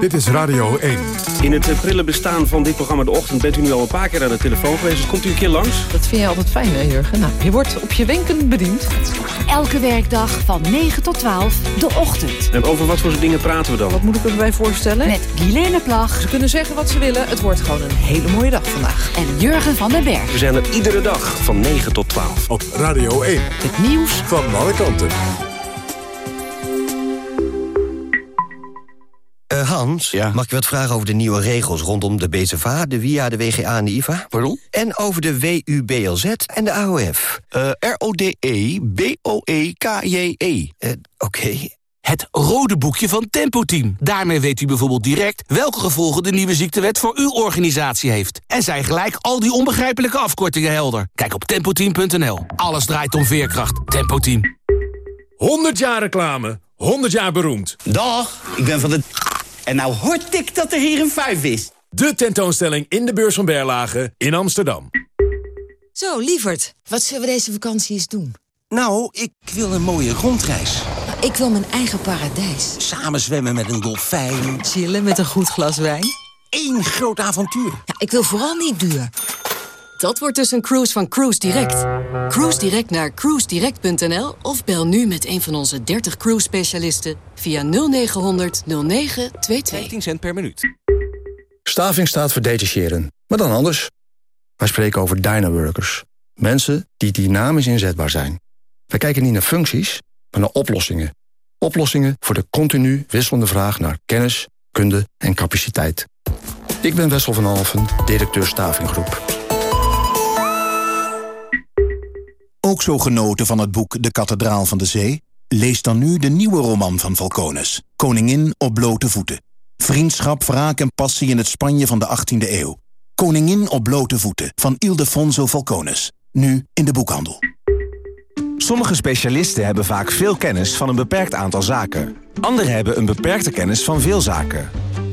Dit is Radio 1. In het prille bestaan van dit programma De Ochtend... bent u nu al een paar keer aan de telefoon geweest. Dus komt u een keer langs? Dat vind je altijd fijn, hè, Jurgen? Nou, je wordt op je wenken bediend. Elke werkdag van 9 tot 12, De Ochtend. En over wat voor soort dingen praten we dan? Wat moet ik erbij voorstellen? Met Guilaine Plag. Ze kunnen zeggen wat ze willen. Het wordt gewoon een hele mooie dag vandaag. En Jurgen van den Berg. We zijn er iedere dag van 9 tot 12. Op Radio 1. Het nieuws van alle kanten. Uh, Hans, ja? mag ik wat vragen over de nieuwe regels rondom de BZVA, de WIA, de WGA en de IVA? Pardon? En over de WUBLZ en de AOF. Uh, R-O-D-E, B-O-E-K-J-E. Uh, Oké. Okay. Het rode boekje van Tempo Team. Daarmee weet u bijvoorbeeld direct welke gevolgen de nieuwe ziektewet voor uw organisatie heeft. En zijn gelijk al die onbegrijpelijke afkortingen helder. Kijk op tempoteam.nl. Alles draait om veerkracht. Tempo Team. 100 jaar reclame. 100 jaar beroemd. Dag, ik ben van de... En nou hoort ik dat er hier een vijf is. De tentoonstelling in de beurs van Berlage in Amsterdam. Zo, lieverd, wat zullen we deze vakantie eens doen? Nou, ik wil een mooie rondreis. Ik wil mijn eigen paradijs. Samen zwemmen met een dolfijn. Chillen met een goed glas wijn. Eén groot avontuur. Ja, ik wil vooral niet duur. Dat wordt dus een cruise van Cruise Direct. Cruise Direct naar cruisedirect.nl of bel nu met een van onze 30 cruise specialisten via 0900 0922. 15 cent per minuut. Staving staat voor detacheren, maar dan anders. Wij spreken over dynaworkers. Mensen die dynamisch inzetbaar zijn. Wij kijken niet naar functies, maar naar oplossingen. Oplossingen voor de continu wisselende vraag naar kennis, kunde en capaciteit. Ik ben Wessel van Alfen, directeur Stavinggroep. Ook zo genoten van het boek De Kathedraal van de Zee? Lees dan nu de nieuwe roman van Falcones. Koningin op blote voeten. Vriendschap, wraak en passie in het Spanje van de 18e eeuw. Koningin op blote voeten van Ildefonso Falcones. Nu in de boekhandel. Sommige specialisten hebben vaak veel kennis van een beperkt aantal zaken. Anderen hebben een beperkte kennis van veel zaken.